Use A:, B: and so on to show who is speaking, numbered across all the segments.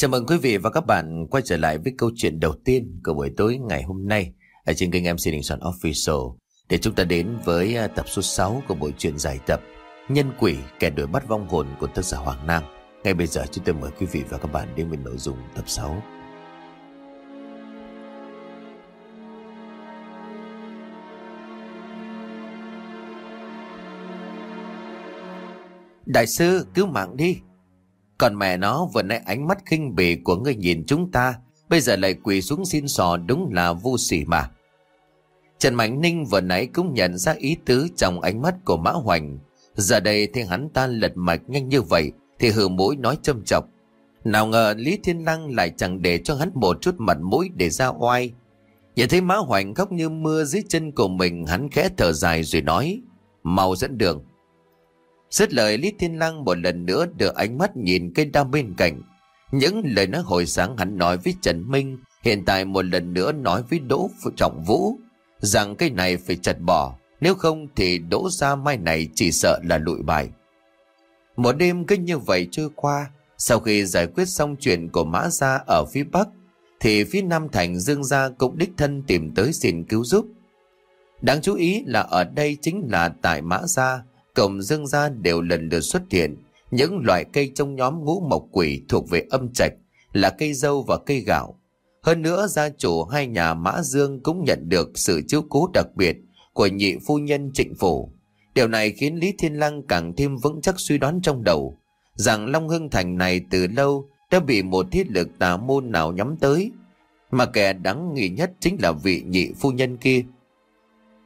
A: Chào mừng quý vị và các bạn quay trở lại với câu chuyện đầu tiên của buổi tối ngày hôm nay ở trên kênh MC Đình Soạn Official để chúng ta đến với à, tập số 6 của buổi truyện giải tập Nhân quỷ, kẻ đuổi bắt vong hồn của tác giả Hoàng Nam. Ngay bây giờ chúng tôi mời quý vị và các bạn đến với nội dung tập 6. Đại sư, cứu mạng đi còn mẹ nó vừa nãy ánh mắt khinh bỉ của người nhìn chúng ta, Bây giờ lại quỳ xuống xin sò đúng là vô sỉ mà. Trần Mạnh Ninh vừa nãy cũng nhận ra ý tứ trong ánh mắt của Mã Hoành. Giờ đây thì hắn ta lật mạch nhanh như vậy Thì hừ mũi nói châm chọc. Nào ngờ Lý Thiên Lăng lại chẳng để cho hắn một chút mặt mũi để ra oai. Nhìn thấy Mã Hoành khóc như mưa dưới chân của mình, Hắn khẽ thở dài rồi nói, Mau dẫn đường. Dứt lời Lý Thiên Lăng một lần nữa đưa ánh mắt nhìn cây đao bên cạnh. Những lời nói hồi sáng hắn nói với Trần Minh, hiện tại một lần nữa nói với Đỗ Trọng Vũ, rằng cây này phải chặt bỏ, nếu không thì Đỗ ra mai này chỉ sợ là lụi bài. Một đêm cứ như vậy trôi qua, sau khi giải quyết xong chuyện của Mã Gia ở phía Bắc, thì phía Nam Thành Dương Gia cũng đích thân tìm tới xin cứu giúp. Đáng chú ý là ở đây chính là tại Mã Gia, cổng dương gia đều lần lượt xuất hiện những loại cây trong nhóm ngũ mộc quỷ thuộc về âm trạch là cây dâu và cây gạo. Hơn nữa, gia chủ hai nhà Mã Dương cũng nhận được sự chiếu cố đặc biệt của nhị phu nhân trịnh phủ. Điều này khiến Lý Thiên Lăng càng thêm vững chắc suy đoán trong đầu, rằng Long Hưng Thành này từ lâu đã bị một thiết lực tà môn nào nhắm tới. Mà kẻ đáng nghi nhất chính là vị nhị phu nhân kia.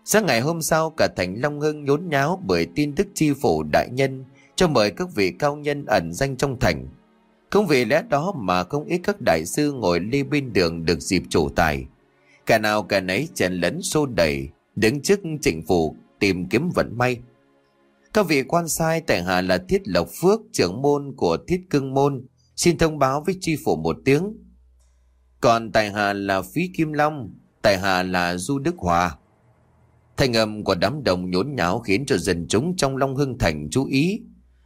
A: Sáng ngày hôm sau cả thành Long Hưng nhốn nháo bởi tin tức chi phủ đại nhân cho mời các vị cao nhân ẩn danh trong thành. Không vì lẽ đó mà không ít các đại sư ngồi ly bên đường được dịp chủ tài. Cả nào cả nấy chèn lấn xô đẩy, đứng trước chính phủ tìm kiếm vận may. Các vị quan sai tại hạ là Thiết Lộc Phước, trưởng môn của Thiết Cưng Môn, xin thông báo với tri phủ một tiếng. Còn tại hạ là Phí Kim Long, tại hạ là Du Đức Hòa. Thanh âm của đám đông nhốn nháo khiến cho dân chúng trong Long Hưng Thành chú ý.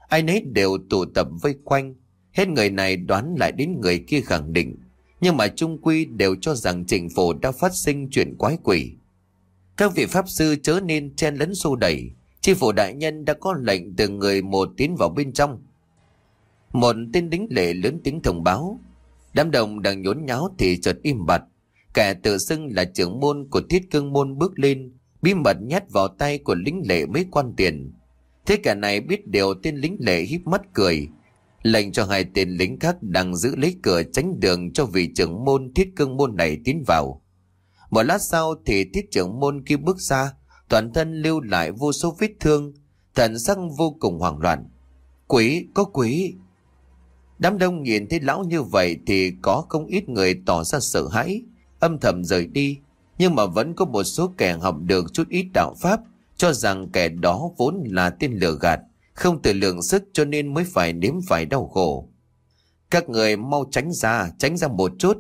A: Ai nấy đều tụ tập vây quanh. Hết người này đoán lại đến người kia khẳng định. Nhưng mà trung quy đều cho rằng trình phổ đã phát sinh chuyện quái quỷ. Các vị pháp sư chớ nên chen lấn xô đẩy. Chi phủ đại nhân đã có lệnh từ người một tiến vào bên trong. Một tên đính lệ lớn tiếng thông báo. Đám đông đang nhốn nháo thì chợt im bặt. Kẻ tự xưng là trưởng môn của thiết cương môn bước lên bí mật nhét vào tay của lính lệ mấy quan tiền. Thế cả này biết điều tên lính lệ híp mắt cười, lệnh cho hai tên lính khác đang giữ lấy cửa tránh đường cho vị trưởng môn thiết cương môn này tiến vào. Một lát sau thì thiết trưởng môn kia bước ra, toàn thân lưu lại vô số vết thương, thần sắc vô cùng hoảng loạn. Quỷ, có quỷ! Đám đông nhìn thấy lão như vậy thì có không ít người tỏ ra sợ hãi, âm thầm rời đi, nhưng mà vẫn có một số kẻ học được chút ít đạo pháp cho rằng kẻ đó vốn là tên lừa gạt, không tự lượng sức cho nên mới phải nếm phải đau khổ. Các người mau tránh ra, tránh ra một chút.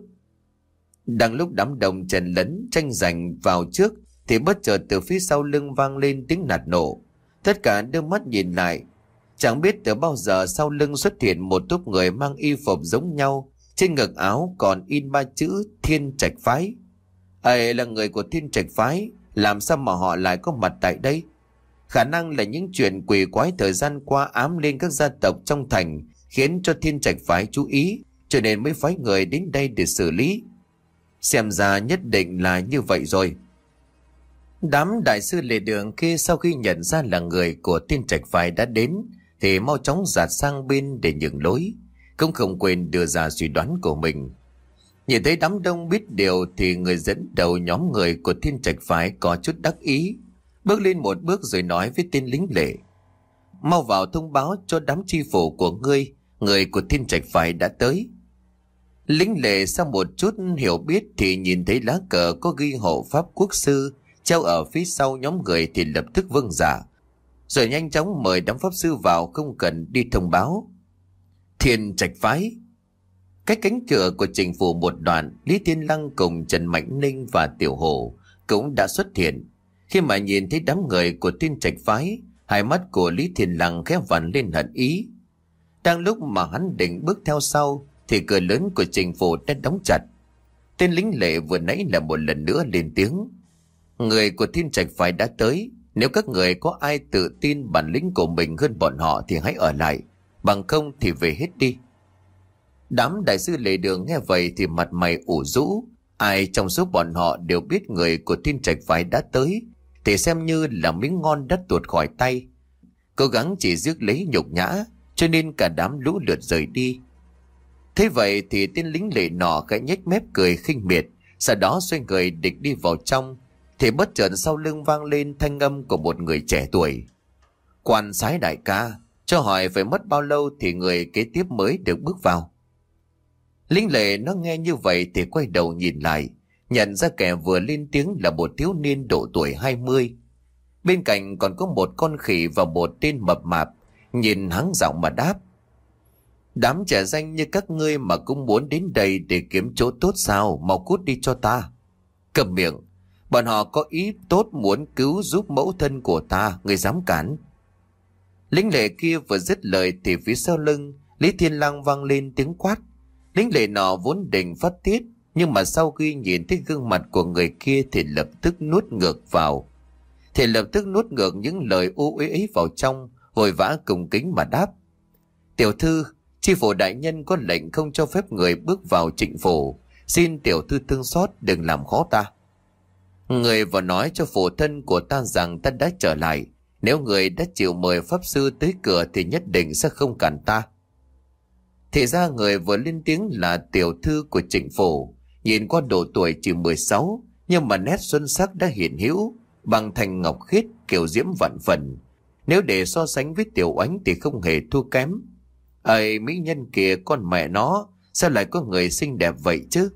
A: Đang lúc đám đồng trần lấn tranh giành vào trước thì bất chợt từ phía sau lưng vang lên tiếng nạt nổ. Tất cả đưa mắt nhìn lại. Chẳng biết từ bao giờ sau lưng xuất hiện một tốp người mang y phục giống nhau. Trên ngực áo còn in ba chữ thiên trạch phái ấy là người của thiên trạch phái, làm sao mà họ lại có mặt tại đây? Khả năng là những chuyện quỷ quái thời gian qua ám lên các gia tộc trong thành, khiến cho thiên trạch phái chú ý, cho nên mới phái người đến đây để xử lý. Xem ra nhất định là như vậy rồi. Đám đại sư lệ đường kia sau khi nhận ra là người của thiên trạch phái đã đến, thì mau chóng giạt sang bên để nhường lối, cũng không quên đưa ra suy đoán của mình. Nhìn thấy đám đông biết điều thì người dẫn đầu nhóm người của thiên trạch phái có chút đắc ý. Bước lên một bước rồi nói với tên lính lệ. Mau vào thông báo cho đám chi phủ của ngươi, người của thiên trạch phái đã tới. Lính lệ sau một chút hiểu biết thì nhìn thấy lá cờ có ghi hộ pháp quốc sư treo ở phía sau nhóm người thì lập tức vâng giả. Rồi nhanh chóng mời đám pháp sư vào không cần đi thông báo. Thiên trạch phái Cách cánh cửa của trình phủ một đoạn, Lý Thiên Lăng cùng Trần Mạnh Ninh và Tiểu Hồ cũng đã xuất hiện. Khi mà nhìn thấy đám người của thiên trạch phái, hai mắt của Lý Thiên Lăng khép vặn lên hận ý. Đang lúc mà hắn định bước theo sau, thì cửa lớn của trình phủ đã đóng chặt. Tên lính lệ vừa nãy là một lần nữa lên tiếng. Người của thiên trạch phái đã tới. Nếu các người có ai tự tin bản lĩnh của mình hơn bọn họ thì hãy ở lại. Bằng không thì về hết đi. Đám đại sư lệ đường nghe vậy thì mặt mày ủ rũ. Ai trong số bọn họ đều biết người của thiên trạch phái đã tới. Thì xem như là miếng ngon đã tuột khỏi tay. Cố gắng chỉ rước lấy nhục nhã. Cho nên cả đám lũ lượt rời đi. Thế vậy thì tên lính lệ nọ khẽ nhếch mép cười khinh miệt. Sau đó xoay người địch đi vào trong. Thì bất chợt sau lưng vang lên thanh âm của một người trẻ tuổi. Quan sái đại ca, cho hỏi phải mất bao lâu thì người kế tiếp mới được bước vào. Linh lệ nó nghe như vậy thì quay đầu nhìn lại, nhận ra kẻ vừa lên tiếng là một thiếu niên độ tuổi 20. Bên cạnh còn có một con khỉ và một tên mập mạp, nhìn hắn giọng mà đáp. Đám trẻ danh như các ngươi mà cũng muốn đến đây để kiếm chỗ tốt sao, mau cút đi cho ta. Cầm miệng, bọn họ có ý tốt muốn cứu giúp mẫu thân của ta, người dám cản. Lính lệ kia vừa dứt lời thì phía sau lưng, Lý Thiên Lang vang lên tiếng quát. Lính lệ nọ vốn định phát tiết, nhưng mà sau khi nhìn thấy gương mặt của người kia thì lập tức nuốt ngược vào. Thì lập tức nuốt ngược những lời ô uế ấy vào trong, vội vã cùng kính mà đáp. Tiểu thư, chi phủ đại nhân có lệnh không cho phép người bước vào trịnh phủ. Xin tiểu thư thương xót đừng làm khó ta. Người vừa nói cho phụ thân của ta rằng ta đã trở lại. Nếu người đã chịu mời pháp sư tới cửa thì nhất định sẽ không cản ta. Thì ra người vừa lên tiếng là tiểu thư của trịnh phủ. Nhìn qua độ tuổi chỉ 16, nhưng mà nét xuân sắc đã hiện hữu, bằng thành ngọc khiết kiểu diễm vạn phần. Nếu để so sánh với tiểu ánh thì không hề thua kém. Ây, mỹ nhân kia con mẹ nó, sao lại có người xinh đẹp vậy chứ?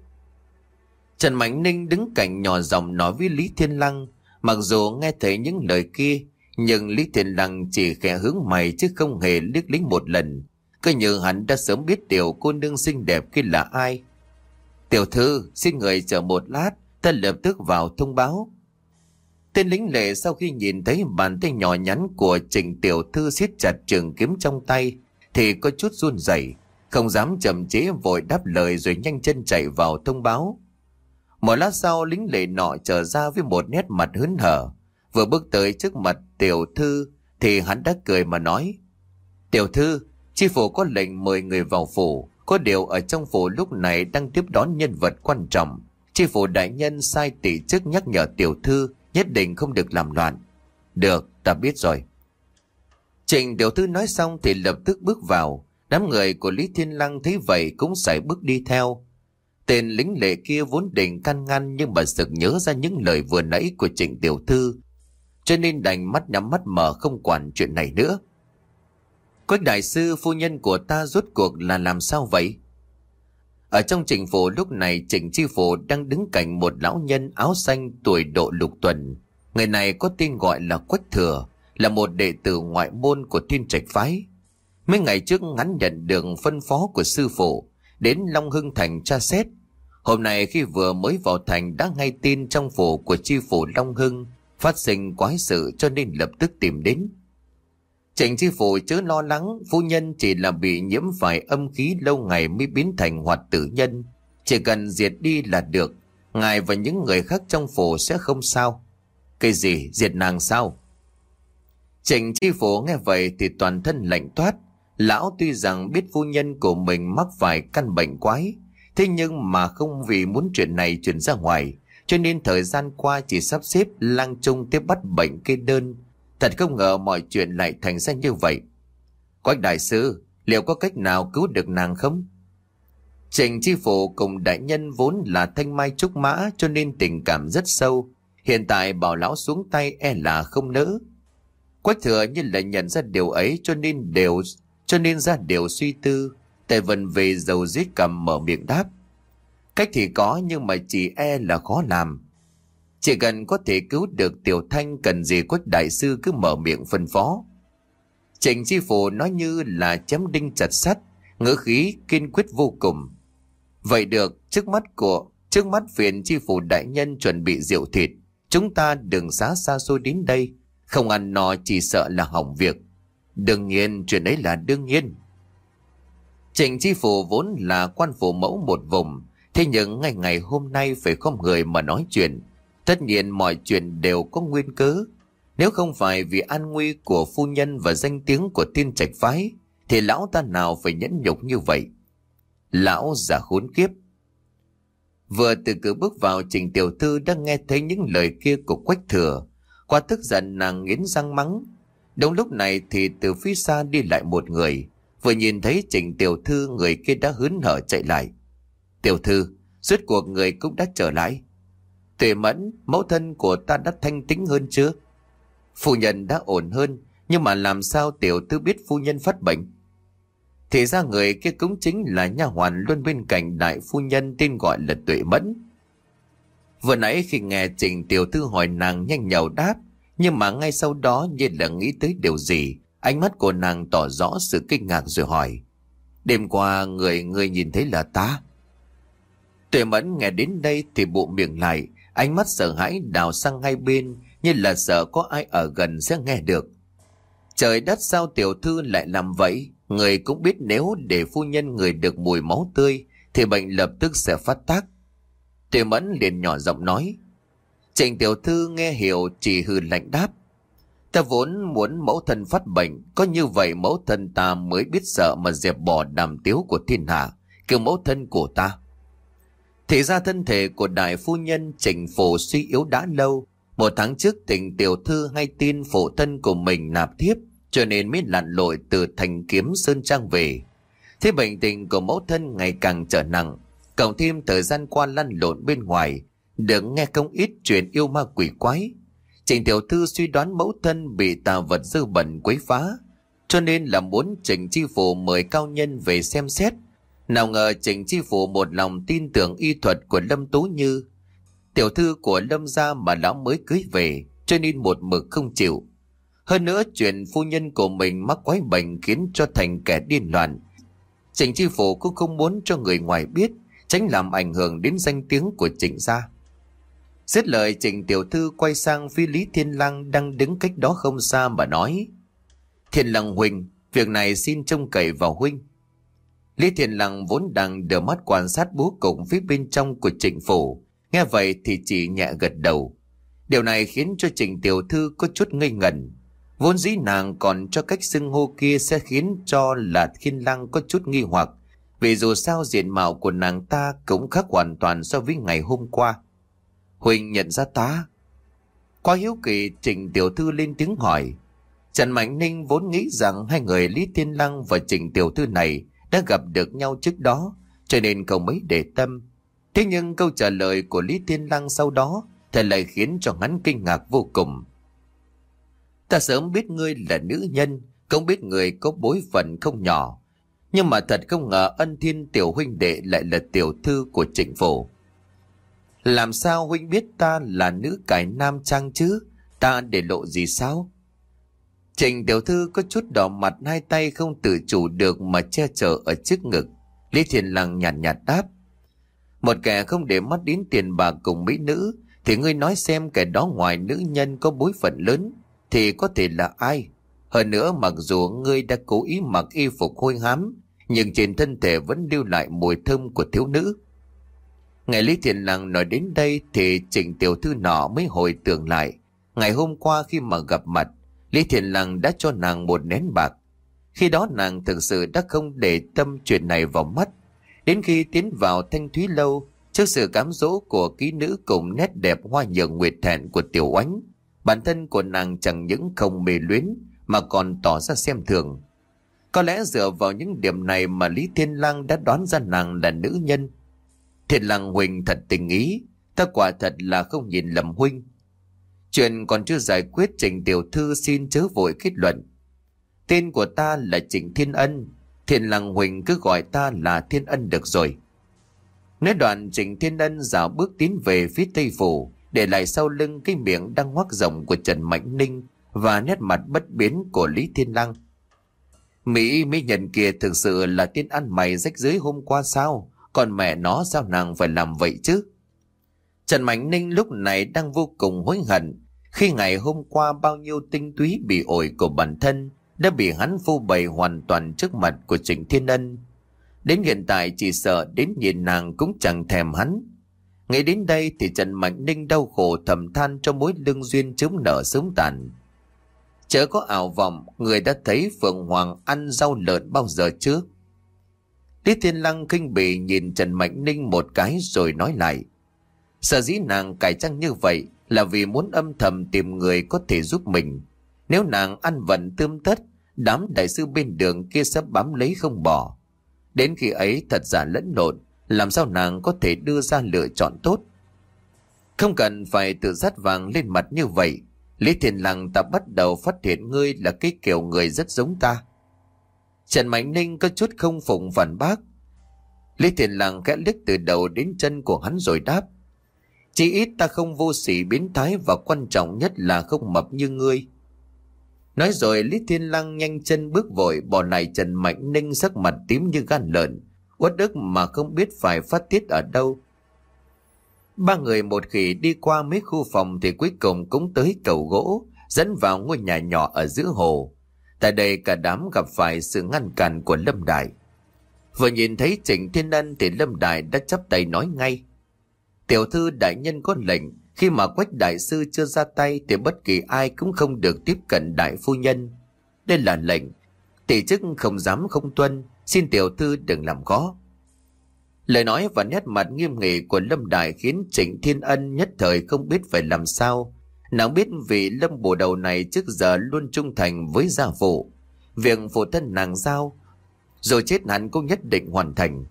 A: Trần Mạnh Ninh đứng cạnh nhỏ giọng nói với Lý Thiên Lăng, mặc dù nghe thấy những lời kia, nhưng Lý Thiên Lăng chỉ khẽ hướng mày chứ không hề liếc lính một lần. Cứ như hắn đã sớm biết tiểu cô nương xinh đẹp kia là ai. Tiểu thư, xin người chờ một lát, ta lập tức vào thông báo. Tên lính lệ sau khi nhìn thấy bàn tay nhỏ nhắn của trình Tiểu Thư siết chặt trường kiếm trong tay, thì có chút run rẩy, không dám chậm chế vội đáp lời rồi nhanh chân chạy vào thông báo. Một lát sau lính lệ nọ trở ra với một nét mặt hớn hở, vừa bước tới trước mặt Tiểu Thư thì hắn đã cười mà nói. Tiểu Thư, chi phủ có lệnh mời người vào phủ, có điều ở trong phủ lúc này đang tiếp đón nhân vật quan trọng. Chi phủ đại nhân sai tỷ chức nhắc nhở Tiểu Thư nhất định không được làm loạn. Được, ta biết rồi. Trịnh tiểu thư nói xong thì lập tức bước vào. Đám người của Lý Thiên Lăng thấy vậy cũng xảy bước đi theo. Tên lính lệ kia vốn định can ngăn nhưng mà sực nhớ ra những lời vừa nãy của trịnh tiểu thư. Cho nên đành mắt nhắm mắt mở không quản chuyện này nữa. Quách đại sư phu nhân của ta rốt cuộc là làm sao vậy? Ở trong trình phủ lúc này trịnh chi phủ đang đứng cạnh một lão nhân áo xanh tuổi độ lục tuần. Người này có tên gọi là Quách Thừa, là một đệ tử ngoại môn của thiên trạch phái. Mấy ngày trước ngắn nhận được phân phó của sư phụ, đến Long Hưng Thành tra xét. Hôm nay khi vừa mới vào thành đã ngay tin trong phủ của chi phủ Long Hưng phát sinh quái sự cho nên lập tức tìm đến. Trịnh chi phủ chớ lo lắng, phu nhân chỉ là bị nhiễm phải âm khí lâu ngày mới biến thành hoạt tử nhân. Chỉ cần diệt đi là được, ngài và những người khác trong phủ sẽ không sao. Cái gì, diệt nàng sao? Trịnh chi phủ nghe vậy thì toàn thân lạnh toát. Lão tuy rằng biết phu nhân của mình mắc phải căn bệnh quái, thế nhưng mà không vì muốn chuyện này chuyển ra ngoài, cho nên thời gian qua chỉ sắp xếp lang trung tiếp bắt bệnh kê đơn. Thật không ngờ mọi chuyện lại thành ra như vậy. Quách đại sư, liệu có cách nào cứu được nàng không? Trình chi phủ cùng đại nhân vốn là thanh mai trúc mã cho nên tình cảm rất sâu. Hiện tại bảo lão xuống tay e là không nỡ. Quách thừa như là nhận ra điều ấy cho nên đều cho nên ra điều suy tư. Tề vần về dầu giết cầm mở miệng đáp. Cách thì có nhưng mà chỉ e là khó làm. Chỉ cần có thể cứu được Tiểu Thanh cần gì quách đại sư cứ mở miệng phân phó. Trịnh Chi Phủ nói như là chém đinh chặt sắt, ngữ khí kiên quyết vô cùng. Vậy được, trước mắt của trước mắt phiền Chi Phủ đại nhân chuẩn bị rượu thịt, chúng ta đừng xá xa xôi đến đây, không ăn no chỉ sợ là hỏng việc. Đương nhiên, chuyện ấy là đương nhiên. Trịnh Chi Phủ vốn là quan phủ mẫu một vùng, thế nhưng ngày ngày hôm nay phải không người mà nói chuyện. Tất nhiên mọi chuyện đều có nguyên cớ. Nếu không phải vì an nguy của phu nhân và danh tiếng của tiên trạch phái, thì lão ta nào phải nhẫn nhục như vậy? Lão giả khốn kiếp. Vừa từ cửa bước vào trình tiểu thư đã nghe thấy những lời kia của quách thừa. Qua tức giận nàng nghiến răng mắng. Đúng lúc này thì từ phía xa đi lại một người. Vừa nhìn thấy trình tiểu thư người kia đã hớn hở chạy lại. Tiểu thư, suốt cuộc người cũng đã trở lại. Tuệ mẫn, mẫu thân của ta đã thanh tĩnh hơn chưa? Phu nhân đã ổn hơn, nhưng mà làm sao tiểu thư biết phu nhân phát bệnh? Thì ra người kia cũng chính là nha hoàn luôn bên cạnh đại phu nhân tên gọi là Tuệ Mẫn. Vừa nãy khi nghe Trình tiểu thư hỏi nàng nhanh nhậu đáp, nhưng mà ngay sau đó như là nghĩ tới điều gì, ánh mắt của nàng tỏ rõ sự kinh ngạc rồi hỏi. Đêm qua người người nhìn thấy là ta. Tuệ Mẫn nghe đến đây thì bộ miệng lại, ánh mắt sợ hãi đào sang hai bên như là sợ có ai ở gần sẽ nghe được. Trời đất sao tiểu thư lại làm vậy? Người cũng biết nếu để phu nhân người được mùi máu tươi thì bệnh lập tức sẽ phát tác. Tuệ Mẫn liền nhỏ giọng nói. Trình tiểu thư nghe hiểu chỉ hừ lạnh đáp. Ta vốn muốn mẫu thân phát bệnh, có như vậy mẫu thân ta mới biết sợ mà dẹp bỏ đàm tiếu của thiên hạ, kêu mẫu thân của ta. Thì ra thân thể của đại phu nhân trình phổ suy yếu đã lâu, một tháng trước tình tiểu thư hay tin phổ thân của mình nạp thiếp, cho nên mới lặn lội từ thành kiếm Sơn Trang về. Thế bệnh tình của mẫu thân ngày càng trở nặng, cộng thêm thời gian qua lăn lộn bên ngoài, được nghe không ít chuyện yêu ma quỷ quái. Trình Tiểu Thư suy đoán mẫu thân bị tà vật dư bẩn quấy phá, cho nên là muốn Trình Chi Phủ mời cao nhân về xem xét. Nào ngờ Trình Chi Phủ một lòng tin tưởng y thuật của Lâm Tú Như. Tiểu thư của Lâm gia mà lão mới cưới về, cho nên một mực không chịu. Hơn nữa chuyện phu nhân của mình mắc quái bệnh khiến cho thành kẻ điên loạn. Trịnh Chi Phủ cũng không muốn cho người ngoài biết, tránh làm ảnh hưởng đến danh tiếng của trịnh gia. Dứt lời trịnh tiểu thư quay sang phía Lý Thiên Lăng đang đứng cách đó không xa mà nói. Thiên Lăng Huynh, việc này xin trông cậy vào Huynh. Lý Thiên Lăng vốn đang đờ mắt quan sát bố cục phía bên trong của trịnh phủ. Nghe vậy thì chỉ nhẹ gật đầu. Điều này khiến cho trịnh tiểu thư có chút ngây ngẩn. Vốn dĩ nàng còn cho cách xưng hô kia sẽ khiến cho là thiên lăng có chút nghi hoặc. Vì dù sao diện mạo của nàng ta cũng khác hoàn toàn so với ngày hôm qua. Huỳnh nhận ra ta. Qua hiếu kỳ, Trịnh Tiểu Thư lên tiếng hỏi. Trần Mạnh Ninh vốn nghĩ rằng hai người Lý Thiên Lăng và Trịnh Tiểu Thư này đã gặp được nhau trước đó, cho nên không mấy để tâm. Thế nhưng câu trả lời của Lý Thiên Lăng sau đó thật lại khiến cho hắn kinh ngạc vô cùng. Ta sớm biết ngươi là nữ nhân, không biết người có bối phận không nhỏ. Nhưng mà thật không ngờ ân thiên tiểu huynh đệ lại là tiểu thư của trịnh phủ. Làm sao huynh biết ta là nữ cải nam trang chứ? Ta để lộ gì sao? Trình tiểu thư có chút đỏ mặt hai tay không tự chủ được mà che chở ở trước ngực. Lý Thiền Lăng nhạt nhạt đáp. Một kẻ không để mắt đến tiền bạc cùng mỹ nữ thì ngươi nói xem kẻ đó ngoài nữ nhân có bối phận lớn thì có thể là ai? Hơn nữa mặc dù ngươi đã cố ý mặc y phục hôi hám, nhưng trên thân thể vẫn lưu lại mùi thơm của thiếu nữ. Ngày Lý Thiền Lăng nói đến đây thì Trịnh Tiểu Thư nọ mới hồi tưởng lại. Ngày hôm qua khi mà gặp mặt, Lý Thiện Lăng đã cho nàng một nén bạc. Khi đó nàng thực sự đã không để tâm chuyện này vào mắt. Đến khi tiến vào thanh thúy lâu, trước sự cám dỗ của ký nữ cùng nét đẹp hoa nhường nguyệt thẹn của Tiểu Oánh, Bản thân của nàng chẳng những không mê luyến mà còn tỏ ra xem thường. Có lẽ dựa vào những điểm này mà Lý Thiên Lăng đã đoán ra nàng là nữ nhân. Thiên Lăng Huỳnh thật tình ý, ta quả thật là không nhìn lầm huynh. Chuyện còn chưa giải quyết Trình Tiểu Thư xin chớ vội kết luận. Tên của ta là Trịnh Thiên Ân, Thiên Lăng Huỳnh cứ gọi ta là Thiên Ân được rồi. Nói đoạn Trịnh Thiên Ân dạo bước tiến về phía Tây Phủ, để lại sau lưng cái miệng đang ngoác rộng của Trần Mạnh Ninh và nét mặt bất biến của Lý Thiên Lăng. Mỹ mỹ nhân kia thực sự là tiên ăn mày rách dưới hôm qua sao, còn mẹ nó sao nàng phải làm vậy chứ? Trần Mạnh Ninh lúc này đang vô cùng hối hận khi ngày hôm qua bao nhiêu tinh túy bị ổi của bản thân đã bị hắn phô bày hoàn toàn trước mặt của Trịnh Thiên Ân. Đến hiện tại chỉ sợ đến nhìn nàng cũng chẳng thèm hắn. Ngay đến đây thì Trần Mạnh Ninh đau khổ thầm than cho mối lương duyên chống nợ sớm tàn. Chớ có ảo vọng, người đã thấy Phượng Hoàng ăn rau lợn bao giờ chưa? Lý Thiên Lăng kinh bỉ nhìn Trần Mạnh Ninh một cái rồi nói lại. Sở dĩ nàng cải trang như vậy là vì muốn âm thầm tìm người có thể giúp mình. Nếu nàng ăn vận tươm tất, đám đại sư bên đường kia sắp bám lấy không bỏ. Đến khi ấy thật giả lẫn lộn, làm sao nàng có thể đưa ra lựa chọn tốt. Không cần phải tự dắt vàng lên mặt như vậy, Lý Thiền Lăng ta bắt đầu phát hiện ngươi là cái kiểu người rất giống ta. Trần Mạnh Ninh có chút không phụng phản bác. Lý Thiền Lăng khẽ liếc từ đầu đến chân của hắn rồi đáp. Chỉ ít ta không vô sỉ biến thái và quan trọng nhất là không mập như ngươi. Nói rồi Lý Thiên Lăng nhanh chân bước vội bỏ lại Trần Mạnh Ninh sắc mặt tím như gan lợn, uất ức mà không biết phải phát tiết ở đâu. Ba người một khỉ đi qua mấy khu phòng thì cuối cùng cũng tới cầu gỗ, dẫn vào ngôi nhà nhỏ ở giữa hồ. Tại đây cả đám gặp phải sự ngăn cản của Lâm Đại. Vừa nhìn thấy Trịnh Thiên Ân thì Lâm Đại đã chấp tay nói ngay. Tiểu thư đại nhân có lệnh, khi mà quách đại sư chưa ra tay thì bất kỳ ai cũng không được tiếp cận đại phu nhân. Đây là lệnh, tỷ chức không dám không tuân, xin tiểu thư đừng làm khó. Lời nói và nét mặt nghiêm nghị của Lâm Đại khiến Trịnh Thiên Ân nhất thời không biết phải làm sao. Nàng biết vì Lâm bổ đầu này trước giờ luôn trung thành với gia phụ. Việc phụ thân nàng giao, rồi chết hắn cũng nhất định hoàn thành.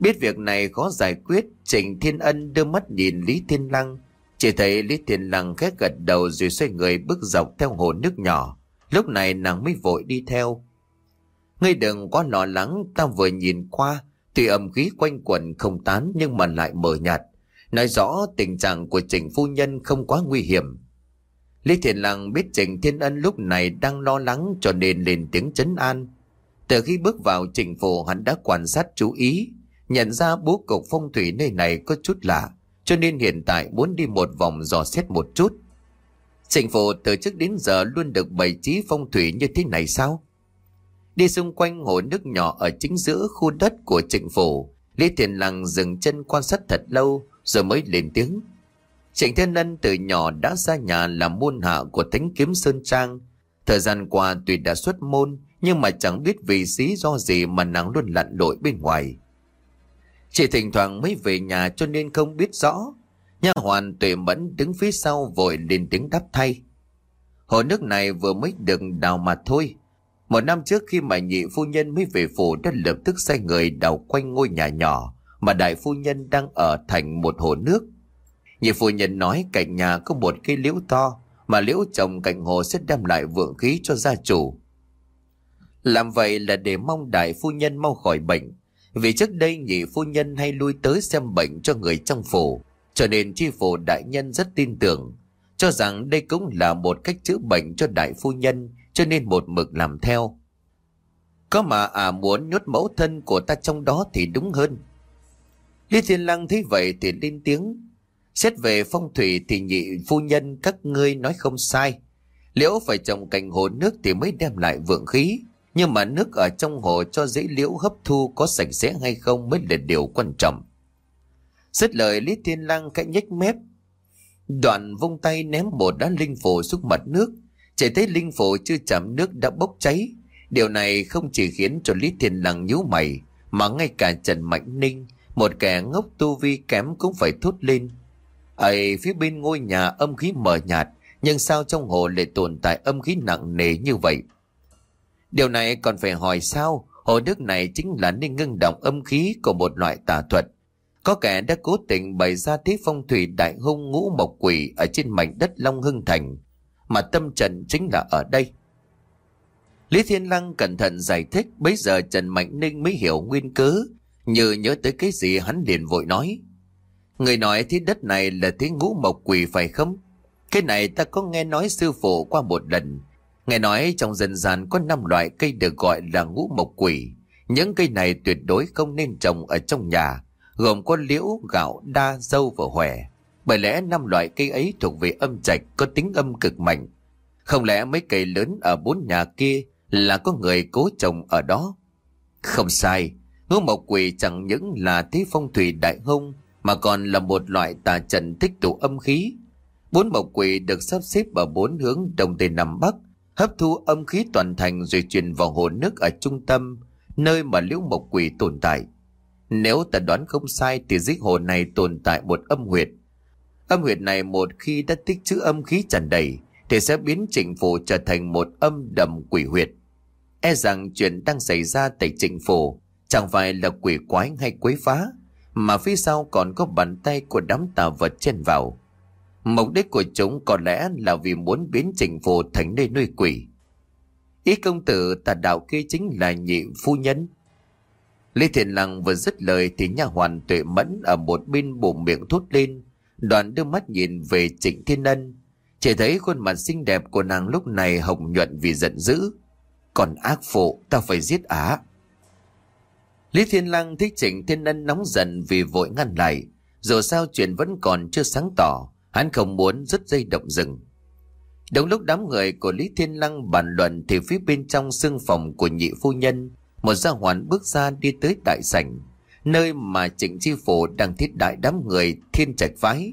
A: Biết việc này khó giải quyết, Trịnh Thiên Ân đưa mắt nhìn Lý Thiên Lăng. Chỉ thấy Lý Thiên Lăng khét gật đầu rồi xoay người bước dọc theo hồ nước nhỏ. Lúc này nàng mới vội đi theo. Ngươi đừng quá lo lắng, ta vừa nhìn qua, tuy âm khí quanh quẩn không tán nhưng mà lại mờ nhạt. Nói rõ tình trạng của Trịnh Phu Nhân không quá nguy hiểm. Lý thiên Lăng biết Trịnh Thiên Ân lúc này đang lo lắng cho nên lên tiếng chấn an. Từ khi bước vào Trịnh Phủ hắn đã quan sát chú ý, nhận ra bố cục phong thủy nơi này có chút lạ, cho nên hiện tại muốn đi một vòng dò xét một chút. Trịnh phụ từ trước đến giờ luôn được bày trí phong thủy như thế này sao? Đi xung quanh hồ nước nhỏ ở chính giữa khu đất của trịnh phủ, Lý Thiền Lăng dừng chân quan sát thật lâu rồi mới lên tiếng. Trịnh Thiên Ân từ nhỏ đã ra nhà làm môn hạ của Thánh Kiếm Sơn Trang. Thời gian qua tuy đã xuất môn nhưng mà chẳng biết vì lý do gì mà nàng luôn lặn lội bên ngoài. Chỉ thỉnh thoảng mới về nhà cho nên không biết rõ. Nhà hoàn tuệ mẫn đứng phía sau vội lên tiếng đáp thay. Hồ nước này vừa mới được đào mà thôi. Một năm trước khi mà nhị phu nhân mới về phủ đã lập tức sai người đào quanh ngôi nhà nhỏ mà đại phu nhân đang ở thành một hồ nước. Nhị phu nhân nói cạnh nhà có một cây liễu to mà liễu trồng cạnh hồ sẽ đem lại vượng khí cho gia chủ. Làm vậy là để mong đại phu nhân mau khỏi bệnh. Vì trước đây nhị phu nhân hay lui tới xem bệnh cho người trong phủ, cho nên tri phủ đại nhân rất tin tưởng, cho rằng đây cũng là một cách chữa bệnh cho đại phu nhân cho nên một mực làm theo. Có mà à muốn nhốt mẫu thân của ta trong đó thì đúng hơn. Lý Thiên Lăng thấy vậy thì lên tiếng. Xét về phong thủy thì nhị phu nhân các ngươi nói không sai. Liễu phải trồng cành hồ nước thì mới đem lại vượng khí. Nhưng mà nước ở trong hồ cho dễ liễu hấp thu có sạch sẽ hay không mới là điều quan trọng. Dứt lời Lý Thiên Lăng cạnh nhếch mép. Đoạn vung tay ném bột đá linh phổ xuống mặt nước. Chỉ thấy linh phổ chưa chạm nước đã bốc cháy. Điều này không chỉ khiến cho Lý Thiên Lăng nhíu mày, mà ngay cả Trần Mạnh Ninh, một kẻ ngốc tu vi kém cũng phải thốt lên. Ấy phía bên ngôi nhà âm khí mờ nhạt, nhưng sao trong hồ lại tồn tại âm khí nặng nề như vậy? Điều này còn phải hỏi sao? Hồ nước này chính là nơi ngưng động âm khí của một loại tà thuật. Có kẻ đã cố tình bày ra thế phong thủy đại hung ngũ mộc quỷ ở trên mảnh đất Long Hưng Thành, mà tâm trần chính là ở đây. Lý Thiên Lăng cẩn thận giải thích, bây giờ Trần Mạnh Ninh mới hiểu nguyên cớ, như nhớ tới cái gì hắn liền vội nói. Người nói thế đất này là thế ngũ mộc quỷ phải không? Cái này ta có nghe nói sư phụ qua một lần. Nghe nói trong dân gian có năm loại cây được gọi là ngũ mộc quỷ. Những cây này tuyệt đối không nên trồng ở trong nhà, gồm có liễu, gạo, đa, dâu và hòe. Bởi lẽ năm loại cây ấy thuộc về âm trạch có tính âm cực mạnh. Không lẽ mấy cây lớn ở bốn nhà kia là có người cố trồng ở đó? Không sai, Ngũ mộc quỷ chẳng những là thế phong thủy đại hung mà còn là một loại tà trận tích tụ âm khí. Bốn mộc quỷ được sắp xếp ở bốn hướng đông tây nam bắc, hấp thu âm khí toàn thành rồi truyền vào hồ nước ở trung tâm, nơi mà liễu mộc quỷ tồn tại. Nếu ta đoán không sai thì dưới hồ này tồn tại một âm huyệt. Âm huyệt này một khi đã tích trữ âm khí tràn đầy thì sẽ biến trịnh phủ trở thành một âm đầm quỷ huyệt. E rằng chuyện đang xảy ra tại trịnh phủ chẳng phải là quỷ quái hay quấy phá, mà phía sau còn có bàn tay của đám tà vật chen vào. Mục đích của chúng có lẽ là vì muốn biến trình phù thành nơi nuôi quỷ. Ý công tử tà đạo kia chính là nhị phu nhân. Lý Thiện Lăng vừa dứt lời thì nhà hoàn tuệ mẫn ở một bên bụng miệng thốt lên, đoàn đưa mắt nhìn về Trịnh Thiên Ân. Chỉ thấy khuôn mặt xinh đẹp của nàng lúc này hồng nhuận vì giận dữ. Còn ác phụ, ta phải giết á. Lý Thiên Lăng thích Trịnh Thiên Ân nóng giận vì vội ngăn lại. Dù sao chuyện vẫn còn chưa sáng tỏ, hắn không muốn dứt dây động rừng. Đúng lúc đám người của Lý Thiên Lăng bàn luận thì phía bên trong xương phòng của nhị phu nhân, một gia hoàn bước ra đi tới đại sảnh, nơi mà Trịnh Chi Phủ đang thiết đại đám người thiên trạch phái.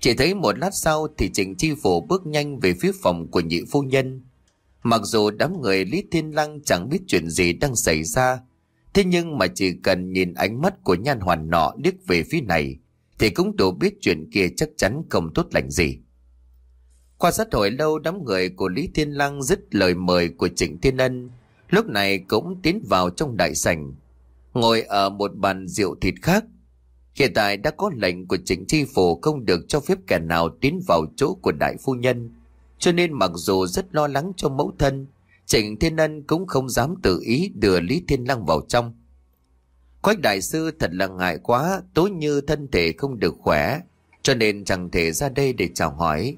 A: Chỉ thấy một lát sau thì Trịnh Chi Phủ bước nhanh về phía phòng của nhị phu nhân. Mặc dù đám người Lý Thiên Lăng chẳng biết chuyện gì đang xảy ra, thế nhưng mà chỉ cần nhìn ánh mắt của nhan hoàn nọ điếc về phía này, thì cũng đủ biết chuyện kia chắc chắn không tốt lành gì. Qua sát hồi lâu đám người của Lý Thiên Lăng dứt lời mời của Trịnh Thiên Ân, lúc này cũng tiến vào trong đại sảnh, ngồi ở một bàn rượu thịt khác. Hiện tại đã có lệnh của Trịnh Thi Phủ không được cho phép kẻ nào tiến vào chỗ của đại phu nhân, cho nên mặc dù rất lo lắng cho mẫu thân, Trịnh Thiên Ân cũng không dám tự ý đưa Lý Thiên Lăng vào trong. Quách đại sư thật là ngại quá, tối như thân thể không được khỏe, cho nên chẳng thể ra đây để chào hỏi.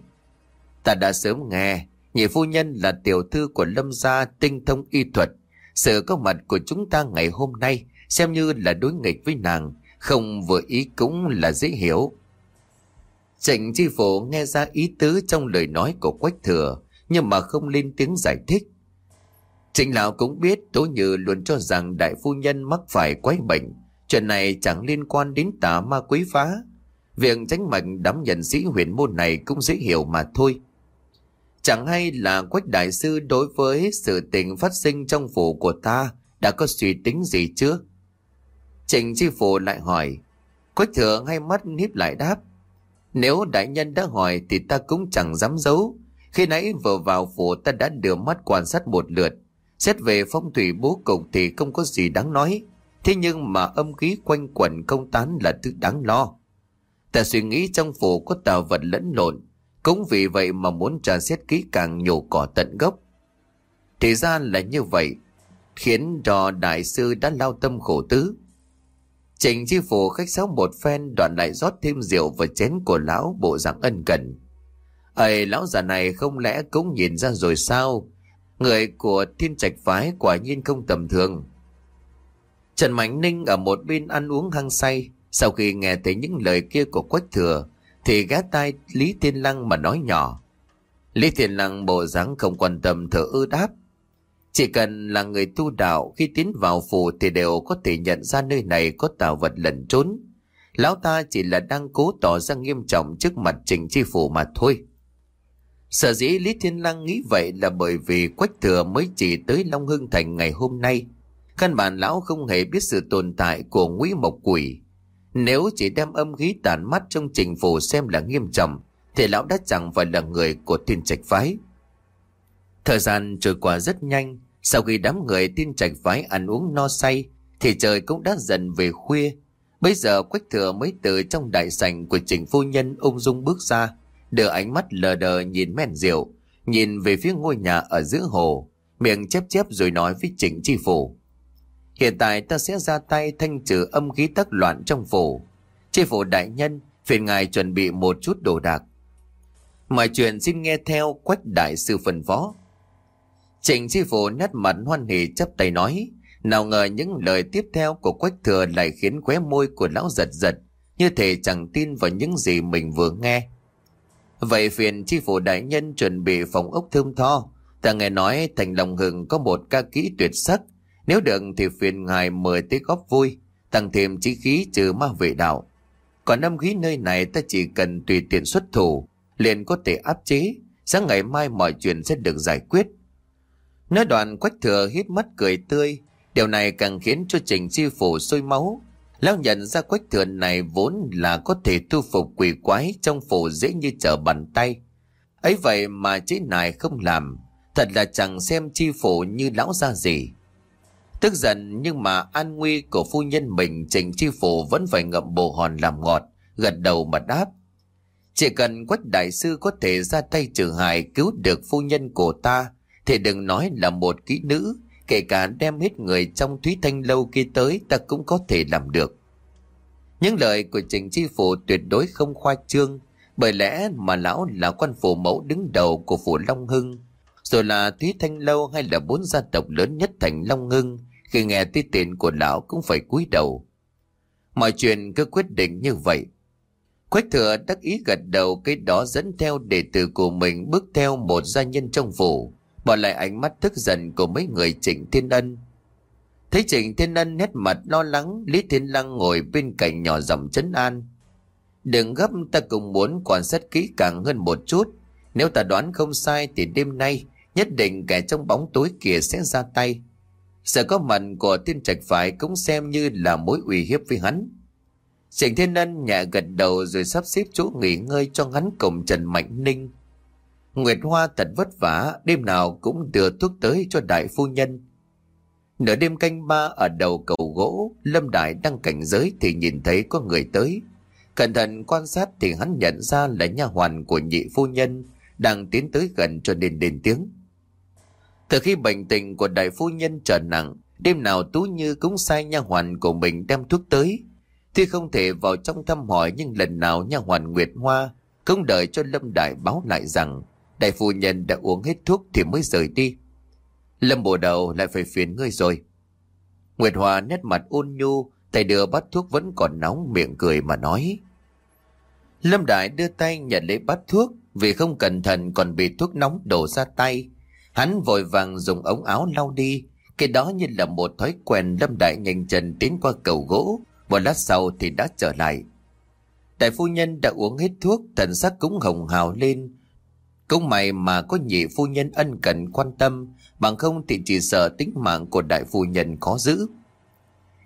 A: Ta đã sớm nghe, nhị phu nhân là tiểu thư của lâm gia tinh thông y thuật. Sự có mặt của chúng ta ngày hôm nay xem như là đối nghịch với nàng, không vừa ý cũng là dễ hiểu. Trịnh chi Phổ nghe ra ý tứ trong lời nói của Quách Thừa, nhưng mà không lên tiếng giải thích. Trịnh Lão cũng biết Tố Như luôn cho rằng đại phu nhân mắc phải quái bệnh. Chuyện này chẳng liên quan đến tà ma quý phá. Việc tránh mệnh đám nhận sĩ huyền môn này cũng dễ hiểu mà thôi. Chẳng hay là Quách Đại Sư đối với sự tình phát sinh trong phủ của ta đã có suy tính gì chưa? Trịnh Chi Phủ lại hỏi. Quách Thừa ngay mắt níp lại đáp. Nếu đại nhân đã hỏi thì ta cũng chẳng dám giấu. Khi nãy vừa vào phủ ta đã đưa mắt quan sát một lượt. Xét về phong thủy bố cục thì không có gì đáng nói. Thế nhưng mà âm khí quanh quẩn công tán là thứ đáng lo. Ta suy nghĩ trong phủ có tà vật lẫn lộn. Cũng vì vậy mà muốn tra xét kỹ càng nhổ cỏ tận gốc. Thì ra là như vậy. Khiến cho đại sư đã lao tâm khổ tứ. Trình chi phủ khách sáo một phen đoạn lại rót thêm rượu vào chén của lão bộ dạng ân cần. Ây lão già này không lẽ cũng nhìn ra rồi sao? Người của thiên trạch phái quả nhiên không tầm thường. Trần Mạnh Ninh ở một bên ăn uống hăng say. Sau khi nghe thấy những lời kia của Quách Thừa, thì ghé tai Lý Thiên Lăng mà nói nhỏ. Lý Thiên Lăng bộ dáng không quan tâm thở ư đáp. Chỉ cần là người tu đạo khi tiến vào phủ thì đều có thể nhận ra nơi này có tạo vật lẩn trốn. Lão ta chỉ là đang cố tỏ ra nghiêm trọng trước mặt trình chi phủ mà thôi. Sở dĩ Lý Thiên Lăng nghĩ vậy là bởi vì Quách Thừa mới chỉ tới Long Hưng Thành ngày hôm nay. Căn bản lão không hề biết sự tồn tại của ngũy mộc quỷ. Nếu chỉ đem âm khí tàn mắt trong trình phủ xem là nghiêm trọng, thì lão đã chẳng phải là người của tiên trạch phái. Thời gian trôi qua rất nhanh, sau khi đám người tiên trạch phái ăn uống no say, thì trời cũng đã dần về khuya. Bây giờ Quách Thừa mới từ trong đại sảnh của trình phu nhân ung dung bước ra, đưa ánh mắt lờ đờ nhìn men rượu, nhìn về phía ngôi nhà ở giữa hồ, miệng chép chép rồi nói với trịnh chi phủ. Hiện tại ta sẽ ra tay thanh trừ âm khí tắc loạn trong phủ. Chi phủ đại nhân, phiền ngài chuẩn bị một chút đồ đạc. Mọi chuyện xin nghe theo quách đại sư phần phó. Trịnh chi phủ nét mặt hoan hỉ chấp tay nói, nào ngờ những lời tiếp theo của quách thừa lại khiến khóe môi của lão giật giật, như thể chẳng tin vào những gì mình vừa nghe. Vậy phiền chi phủ đại nhân chuẩn bị phòng ốc thơm tho. Ta nghe nói thành lòng hừng có một ca kỹ tuyệt sắc. Nếu được thì phiền ngài mời tới góp vui, tăng thêm chí khí trừ ma vệ đạo. Còn âm khí nơi này ta chỉ cần tùy tiện xuất thủ, liền có thể áp chế, sáng ngày mai mọi chuyện sẽ được giải quyết. Nói đoạn quách thừa hít mắt cười tươi, điều này càng khiến cho trình chi phủ sôi máu. Lão nhận ra quách thượng này vốn là có thể thu phục quỷ quái trong phủ dễ như trở bàn tay. ấy vậy mà chế này không làm, thật là chẳng xem chi phủ như lão ra gì. Tức giận nhưng mà an nguy của phu nhân mình trình chi phủ vẫn phải ngậm bồ hòn làm ngọt, gật đầu mà đáp. Chỉ cần quách đại sư có thể ra tay trừ hại cứu được phu nhân của ta, thì đừng nói là một kỹ nữ, kể cả đem hết người trong Thúy Thanh Lâu kia tới ta cũng có thể làm được. Những lời của Trình Chi Phủ tuyệt đối không khoa trương, bởi lẽ mà lão là quan phủ mẫu đứng đầu của phủ Long Hưng, rồi là Thúy Thanh Lâu hay là bốn gia tộc lớn nhất thành Long Hưng, khi nghe tới tên của lão cũng phải cúi đầu. Mọi chuyện cứ quyết định như vậy. Quách thừa đắc ý gật đầu cái đó dẫn theo đệ tử của mình bước theo một gia nhân trong phủ, bỏ lại ánh mắt thức giận của mấy người Trịnh Thiên Ân. Thấy Trịnh Thiên Ân nét mặt lo lắng, Lý Thiên Lăng ngồi bên cạnh nhỏ giọng chấn an. Đừng gấp ta cũng muốn quan sát kỹ càng hơn một chút. Nếu ta đoán không sai thì đêm nay nhất định kẻ trong bóng tối kia sẽ ra tay. Sự có mặt của tiên trạch phải cũng xem như là mối uy hiếp với hắn. Trịnh Thiên Ân nhẹ gật đầu rồi sắp xếp chỗ nghỉ ngơi cho hắn cùng Trần Mạnh Ninh. Nguyệt Hoa thật vất vả, đêm nào cũng đưa thuốc tới cho đại phu nhân. Nửa đêm canh ba ở đầu cầu gỗ, Lâm Đại đang cảnh giới thì nhìn thấy có người tới. Cẩn thận quan sát thì hắn nhận ra là nha hoàn của nhị phu nhân đang tiến tới gần cho nên đền tiếng. Từ khi bệnh tình của đại phu nhân trở nặng, đêm nào Tú Như cũng sai nha hoàn của mình đem thuốc tới. Tuy không thể vào trong thăm hỏi nhưng lần nào nha hoàn Nguyệt Hoa cũng đợi cho Lâm Đại báo lại rằng đại phu nhân đã uống hết thuốc thì mới rời đi. Lâm bồ đầu lại phải phiền ngươi rồi. Nguyệt hòa nét mặt ôn nhu, tay đưa bát thuốc vẫn còn nóng miệng cười mà nói. Lâm Đại đưa tay nhận lấy bát thuốc, vì không cẩn thận còn bị thuốc nóng đổ ra tay. Hắn vội vàng dùng ống áo lau đi, cái đó như là một thói quen Lâm Đại nhanh chân tiến qua cầu gỗ, một lát sau thì đã trở lại. Đại phu nhân đã uống hết thuốc, thần sắc cũng hồng hào lên. Cũng may mà có nhị phu nhân ân cần quan tâm, bằng không thì chỉ sợ tính mạng của đại phu nhân khó giữ.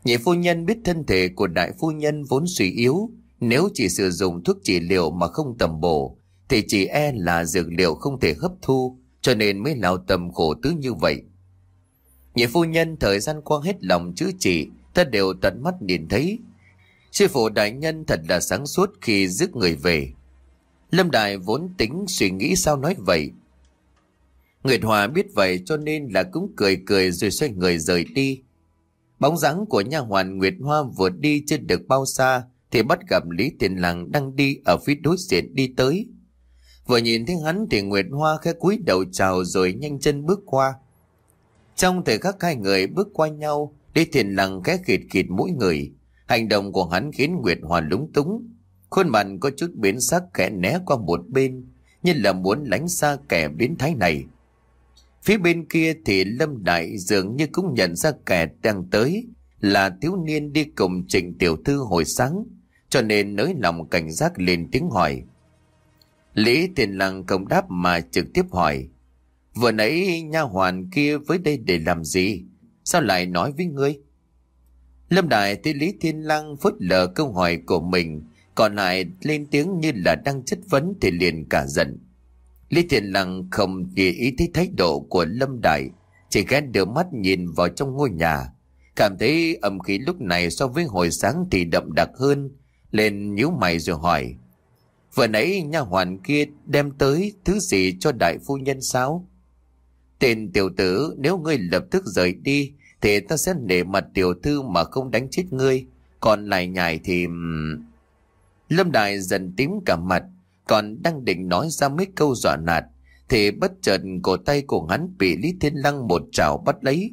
A: Nhị phu nhân biết thân thể của đại phu nhân vốn suy yếu, nếu chỉ sử dụng thuốc trị liệu mà không tầm bổ, thì chỉ e là dược liệu không thể hấp thu, cho nên mới lao tầm khổ tứ như vậy. Nhị phu nhân thời gian qua hết lòng chữa trị, ta đều tận mắt nhìn thấy. Sư phụ đại nhân thật là sáng suốt khi rước người về. Lâm Đại vốn tính suy nghĩ sao nói vậy. Nguyệt Hòa biết vậy cho nên là cũng cười cười rồi xoay người rời đi. Bóng dáng của nha hoàn Nguyệt Hoa vừa đi chưa được bao xa thì bắt gặp Lý Tiền Lăng đang đi ở phía đối diện đi tới. Vừa nhìn thấy hắn thì Nguyệt Hoa khẽ cúi đầu chào rồi nhanh chân bước qua. Trong thời khắc hai người bước qua nhau, Lý Tiền Lăng khẽ khịt khịt mũi người. Hành động của hắn khiến Nguyệt Hoa lúng túng. Khuôn mặt có chút biến sắc kẻ né qua một bên, như là muốn lánh xa kẻ biến thái này. Phía bên kia thì Lâm Đại dường như cũng nhận ra kẻ đang tới là thiếu niên đi cùng Trịnh Tiểu Thư hồi sáng, cho nên nới lòng cảnh giác lên tiếng hỏi. Lý Tiền Lăng không đáp mà trực tiếp hỏi. Vừa nãy nha hoàn kia với đây để làm gì? Sao lại nói với ngươi? Lâm Đại thấy Lý Thiên Lăng phớt lờ câu hỏi của mình, còn lại lên tiếng như là đang chất vấn thì liền cả giận. Lý Thiên Lăng không để ý thấy thái độ của Lâm Đại, chỉ ghé đưa mắt nhìn vào trong ngôi nhà. Cảm thấy âm khí lúc này so với hồi sáng thì đậm đặc hơn, lên nhíu mày rồi hỏi. Vừa nãy nha hoàn kia đem tới thứ gì cho đại phu nhân sao? Tên tiểu tử nếu ngươi lập tức rời đi thì ta sẽ nể mặt tiểu thư mà không đánh chết ngươi. Còn lại nhài thì... Lâm Đại dần tím cả mặt còn đang định nói ra mấy câu dọa nạt thì bất chợt cổ tay của hắn bị Lý Thiên Lăng một trào bắt lấy.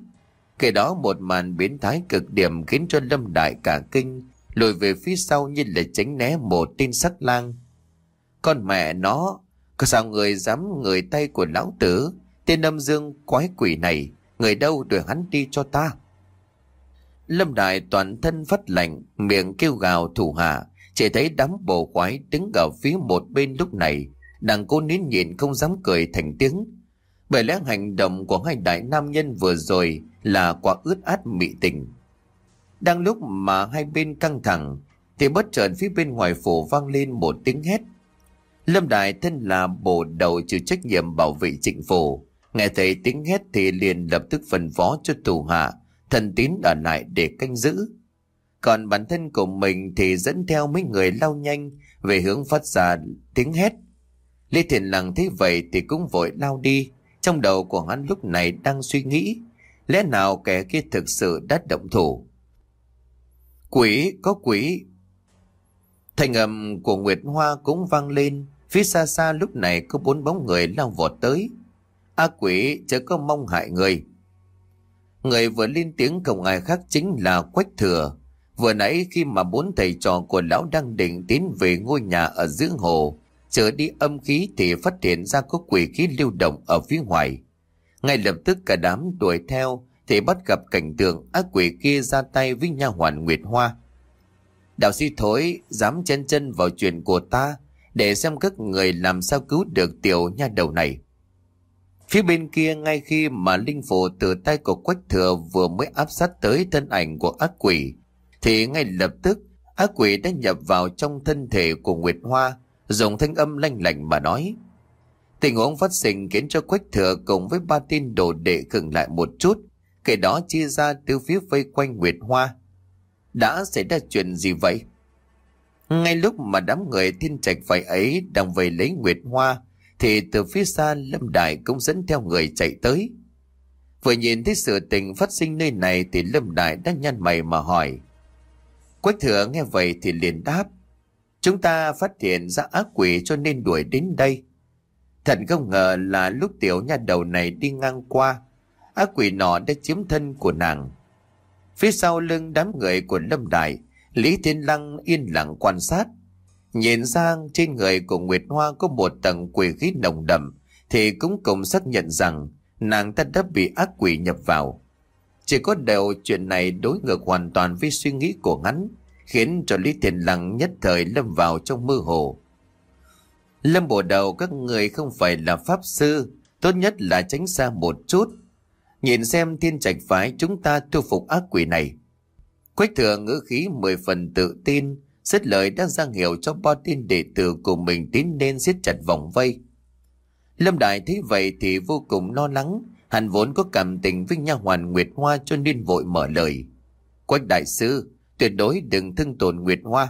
A: Kể đó một màn biến thái cực điểm khiến cho Lâm Đại cả kinh lùi về phía sau như là tránh né một tên sắc lang. Con mẹ nó, có sao người dám người tay của lão tử, tên âm dương quái quỷ này, người đâu đuổi hắn đi cho ta. Lâm Đại toàn thân phát lạnh, miệng kêu gào thủ hạ, chỉ thấy đám bồ khoái đứng ở phía một bên lúc này, đang cố nín nhịn không dám cười thành tiếng. Bởi lẽ hành động của hai đại nam nhân vừa rồi là quả ướt át mị tình. Đang lúc mà hai bên căng thẳng, thì bất chợt phía bên ngoài phủ vang lên một tiếng hét. Lâm Đại thân là bồ đầu chịu trách nhiệm bảo vệ trịnh phủ. Nghe thấy tiếng hét thì liền lập tức phân phó cho tù hạ, thần tín ở lại để canh giữ. Còn bản thân của mình thì dẫn theo mấy người lao nhanh về hướng phát ra tiếng hét. Lê Thiền Lăng thấy vậy thì cũng vội lao đi. Trong đầu của hắn lúc này đang suy nghĩ, lẽ nào kẻ kia thực sự đã động thủ. Quỷ, có quỷ. Thành âm của Nguyệt Hoa cũng vang lên, phía xa xa lúc này có bốn bóng người lao vọt tới. A quỷ chớ có mong hại người. Người vừa lên tiếng không ai khác chính là Quách Thừa. Vừa nãy khi mà bốn thầy trò của lão đang định tiến về ngôi nhà ở giữa hồ, chờ đi âm khí thì phát hiện ra có quỷ khí lưu động ở phía ngoài. Ngay lập tức cả đám đuổi theo thì bắt gặp cảnh tượng ác quỷ kia ra tay với nha hoàn Nguyệt Hoa. Đạo sĩ thối dám chân chân vào chuyện của ta để xem các người làm sao cứu được tiểu nha đầu này. Phía bên kia ngay khi mà linh phổ từ tay của Quách Thừa vừa mới áp sát tới thân ảnh của ác quỷ, thì ngay lập tức ác quỷ đã nhập vào trong thân thể của Nguyệt Hoa, dùng thanh âm lanh lảnh mà nói. Tình huống phát sinh khiến cho Quách Thừa cùng với ba tin đồ đệ khừng lại một chút, kể đó chia ra từ phía vây quanh Nguyệt Hoa. Đã xảy ra chuyện gì vậy? Ngay lúc mà đám người thiên trạch phải ấy đang về lấy Nguyệt Hoa, thì từ phía xa Lâm Đại cũng dẫn theo người chạy tới. Vừa nhìn thấy sự tình phát sinh nơi này thì Lâm Đại đã nhăn mày mà hỏi. Quách thừa nghe vậy thì liền đáp. Chúng ta phát hiện ra ác quỷ cho nên đuổi đến đây. Thật không ngờ là lúc tiểu nha đầu này đi ngang qua, ác quỷ nọ đã chiếm thân của nàng. Phía sau lưng đám người của Lâm Đại, Lý Thiên Lăng yên lặng quan sát. Nhìn sang trên người của Nguyệt Hoa có một tầng quỷ khí nồng đậm, thì cũng cùng xác nhận rằng nàng ta đã bị ác quỷ nhập vào. Chỉ có điều chuyện này đối ngược hoàn toàn với suy nghĩ của hắn, khiến cho Lý Thiền Lăng nhất thời lâm vào trong mơ hồ. Lâm bổ đầu các người không phải là pháp sư, tốt nhất là tránh xa một chút. Nhìn xem thiên trạch phái chúng ta thu phục ác quỷ này. Quách thừa ngữ khí mười phần tự tin, xích lời đã ra hiệu cho ba tin đệ tử của mình tiến lên siết chặt vòng vây. Lâm Đại thấy vậy thì vô cùng lo lắng, hắn vốn có cảm tình với nha hoàn Nguyệt Hoa cho nên vội mở lời. Quách đại sư, tuyệt đối đừng thương tổn Nguyệt Hoa.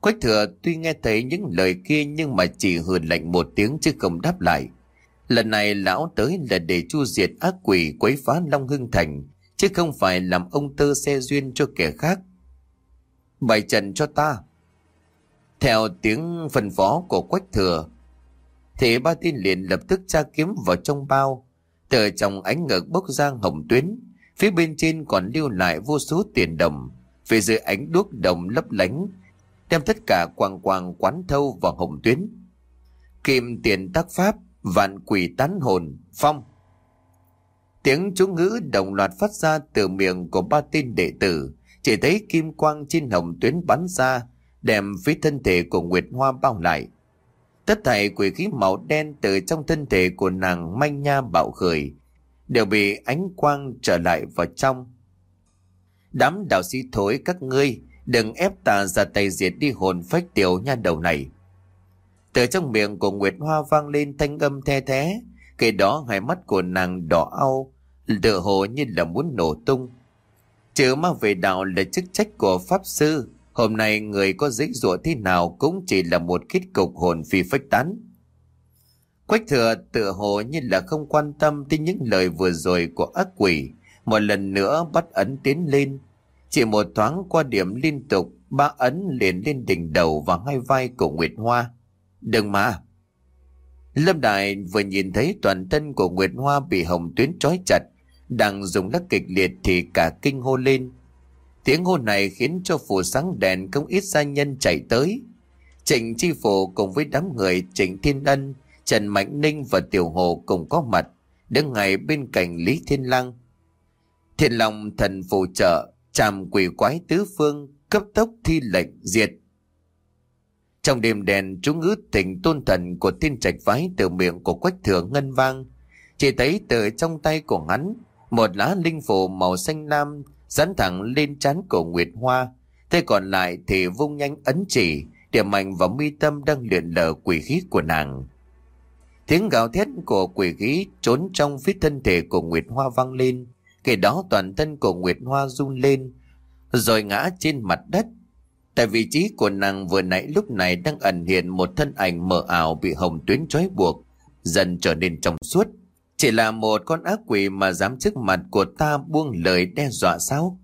A: Quách thừa tuy nghe thấy những lời kia nhưng mà chỉ hừ lạnh một tiếng chứ không đáp lại. Lần này lão tới là để chu diệt ác quỷ quấy phá Long Hưng Thành, chứ không phải làm ông tơ xe duyên cho kẻ khác bày trận cho ta. Theo tiếng phân phó của Quách Thừa, thì ba tin liền lập tức tra kiếm vào trong bao, từ trong ánh ngực bốc ra hồng tuyến, phía bên trên còn lưu lại vô số tiền đồng, phía dưới ánh đuốc đồng lấp lánh, đem tất cả quang quang quán thâu vào hồng tuyến. Kim tiền tác pháp, vạn quỷ tán hồn, phong. Tiếng chú ngữ đồng loạt phát ra từ miệng của ba tên đệ tử, chỉ thấy kim quang trên hồng tuyến bắn ra, đem phía thân thể của Nguyệt Hoa bao lại. Tất thảy quỷ khí màu đen từ trong thân thể của nàng manh nha bạo khởi, đều bị ánh quang trở lại vào trong. Đám đạo sĩ thối các ngươi, đừng ép ta ra tay diệt đi hồn phách tiểu nha đầu này. Từ trong miệng của Nguyệt Hoa vang lên thanh âm the thế, kể đó hai mắt của nàng đỏ au, tựa hồ như là muốn nổ tung. Chữ mang về đạo là chức trách của Pháp Sư. Hôm nay người có dễ dụa thế nào cũng chỉ là một kết cục hồn phi phách tán. Quách thừa tựa hồ như là không quan tâm tới những lời vừa rồi của ác quỷ. Một lần nữa bắt ấn tiến lên. Chỉ một thoáng qua điểm liên tục, ba ấn liền lên đỉnh đầu và hai vai của Nguyệt Hoa. Đừng mà! Lâm Đại vừa nhìn thấy toàn thân của Nguyệt Hoa bị hồng tuyến trói chặt, đang dùng lắc kịch liệt thì cả kinh hô lên. Tiếng hô này khiến cho phủ sáng đèn không ít gia nhân chạy tới. Trịnh Chi Phủ cùng với đám người Trịnh Thiên Ân, Trần Mạnh Ninh và Tiểu Hồ cùng có mặt, đứng ngay bên cạnh Lý Thiên Lăng. Thiên Long thần phù trợ, chạm quỷ quái tứ phương, cấp tốc thi lệnh diệt. Trong đêm đèn chú ngữ tình tôn thần của thiên trạch phái từ miệng của quách thừa ngân vang. Chỉ thấy từ trong tay của hắn, một lá linh phù màu xanh lam dán thẳng lên trán cổ Nguyệt Hoa. Thế còn lại thì vung nhanh ấn chỉ, điểm mạnh vào mi tâm đang luyện lờ quỷ khí của nàng. Tiếng gào thét của quỷ khí trốn trong phía thân thể của Nguyệt Hoa vang lên. kể đó toàn thân của Nguyệt Hoa run lên, rồi ngã trên mặt đất. Tại vị trí của nàng vừa nãy lúc này đang ẩn hiện một thân ảnh mờ ảo bị hồng tuyến trói buộc, dần trở nên trong suốt. Chỉ là một con ác quỷ mà dám trước mặt của ta buông lời đe dọa sao?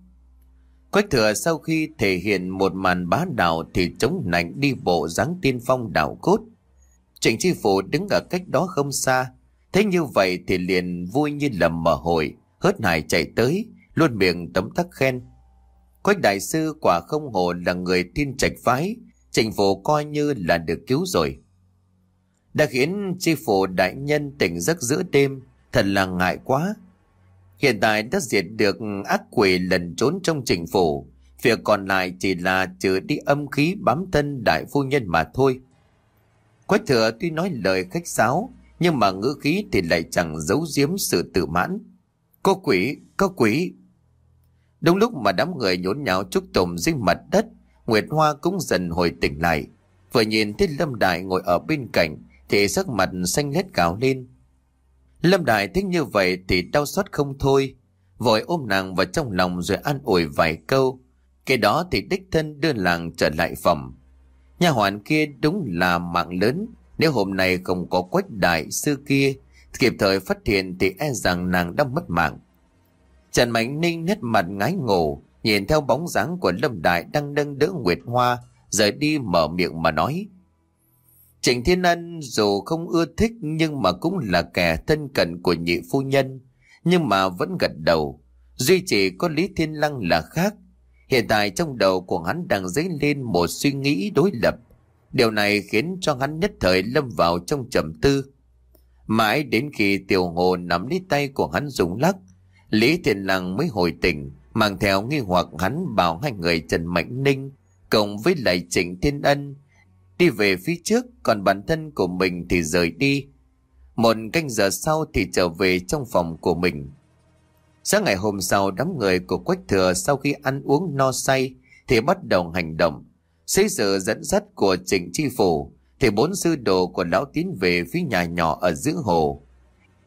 A: Quách thừa sau khi thể hiện một màn bá đạo thì chống nạnh đi bộ dáng tiên phong đảo cốt. Trịnh Chi Phủ đứng ở cách đó không xa. Thế như vậy thì liền vui như lầm mở hội, hớt hải chạy tới, luôn miệng tấm tắc khen. Quách đại sư quả không hồ là người tin trạch phái, Trịnh Phủ coi như là được cứu rồi. Đã khiến Chi Phủ đại nhân tỉnh giấc giữa đêm, thật là ngại quá. Hiện tại đã diệt được ác quỷ lần trốn trong trình phủ. Việc còn lại chỉ là trừ đi âm khí bám thân đại phu nhân mà thôi. Quách thừa tuy nói lời khách sáo, nhưng mà ngữ khí thì lại chẳng giấu giếm sự tự mãn. Có quỷ, có quỷ. Đúng lúc mà đám người nhốn nháo chúc tùng dưới mặt đất, Nguyệt Hoa cũng dần hồi tỉnh lại. Vừa nhìn thấy Lâm Đại ngồi ở bên cạnh, thì sắc mặt xanh lét gào lên. Lâm Đại thích như vậy thì đau xót không thôi, vội ôm nàng vào trong lòng rồi an ủi vài câu. Cái đó thì đích thân đưa làng trở lại phòng. Nhà hoàn kia đúng là mạng lớn, nếu hôm nay không có quách đại sư kia, kịp thời phát hiện thì e rằng nàng đã mất mạng. Trần Mạnh Ninh nét mặt ngái ngủ, nhìn theo bóng dáng của Lâm Đại đang nâng đỡ Nguyệt Hoa, rời đi mở miệng mà nói. Trịnh Thiên Ân dù không ưa thích nhưng mà cũng là kẻ thân cận của nhị phu nhân, nhưng mà vẫn gật đầu. Duy chỉ có Lý Thiên Lăng là khác. Hiện tại trong đầu của hắn đang dấy lên một suy nghĩ đối lập. Điều này khiến cho hắn nhất thời lâm vào trong trầm tư. Mãi đến khi tiểu hồ nắm lấy tay của hắn dùng lắc, Lý Thiên Lăng mới hồi tỉnh, mang theo nghi hoặc hắn bảo hai người Trần Mạnh Ninh cộng với lại Trịnh Thiên Ân đi về phía trước, còn bản thân của mình thì rời đi. Một canh giờ sau thì trở về trong phòng của mình. Sáng ngày hôm sau, đám người của Quách Thừa sau khi ăn uống no say thì bắt đầu hành động. Xây sự dẫn dắt của Trịnh Chi Phủ thì bốn sư đồ của lão tiến về phía nhà nhỏ ở giữa hồ.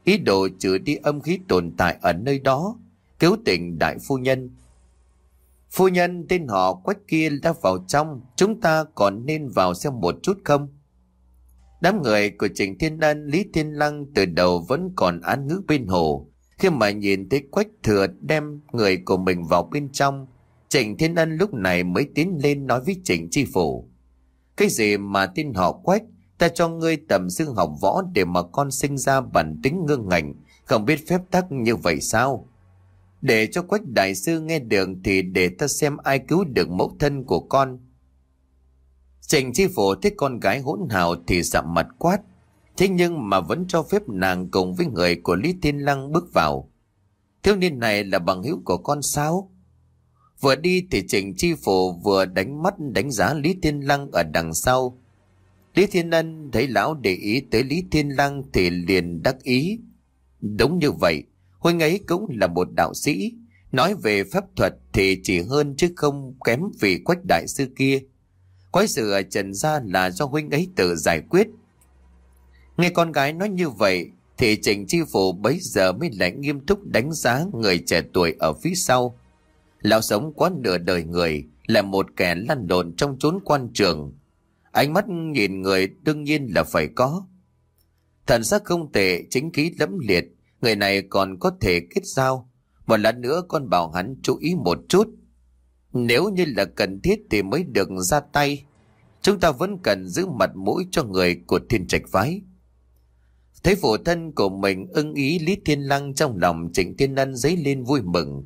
A: Ý đồ trừ đi âm khí tồn tại ở nơi đó, cứu tỉnh đại phu nhân Phu nhân tên họ quách kia đã vào trong, chúng ta còn nên vào xem một chút không? Đám người của Trịnh Thiên Ân, Lý Thiên Lăng từ đầu vẫn còn án ngữ bên hồ. Khi mà nhìn thấy quách thừa đem người của mình vào bên trong, Trịnh Thiên Ân lúc này mới tiến lên nói với Trịnh Chi Phủ. Cái gì mà tin họ quách, ta cho ngươi tầm xương học võ để mà con sinh ra bản tính ngương ngạnh, không biết phép tắc như vậy sao? Để cho quách đại sư nghe được thì để ta xem ai cứu được mẫu thân của con. trình chi phổ thấy con gái hỗn hào thì sạm mặt quát. Thế nhưng mà vẫn cho phép nàng cùng với người của Lý Thiên Lăng bước vào. Thiếu niên này là bằng hữu của con sao? Vừa đi thì Trịnh Chi Phổ vừa đánh mắt đánh giá Lý Thiên Lăng ở đằng sau. Lý Thiên Ân thấy lão để ý tới Lý Thiên Lăng thì liền đắc ý. Đúng như vậy, Huynh ấy cũng là một đạo sĩ, nói về pháp thuật thì chỉ hơn chứ không kém vị quách đại sư kia. Quái sự ở trần gia là do huynh ấy tự giải quyết. Nghe con gái nói như vậy, thì trình Chi Phủ bấy giờ mới lại nghiêm túc đánh giá người trẻ tuổi ở phía sau. Lão sống quá nửa đời người, là một kẻ lăn lộn trong chốn quan trường. Ánh mắt nhìn người đương nhiên là phải có. Thần sắc không tệ, chính khí lẫm liệt, Người này còn có thể kết giao. Một lát nữa con bảo hắn chú ý một chút. Nếu như là cần thiết thì mới được ra tay. Chúng ta vẫn cần giữ mặt mũi cho người của thiên trạch phái. Thấy phụ thân của mình ưng ý Lý Thiên Lăng trong lòng Trịnh Thiên Ân dấy lên vui mừng.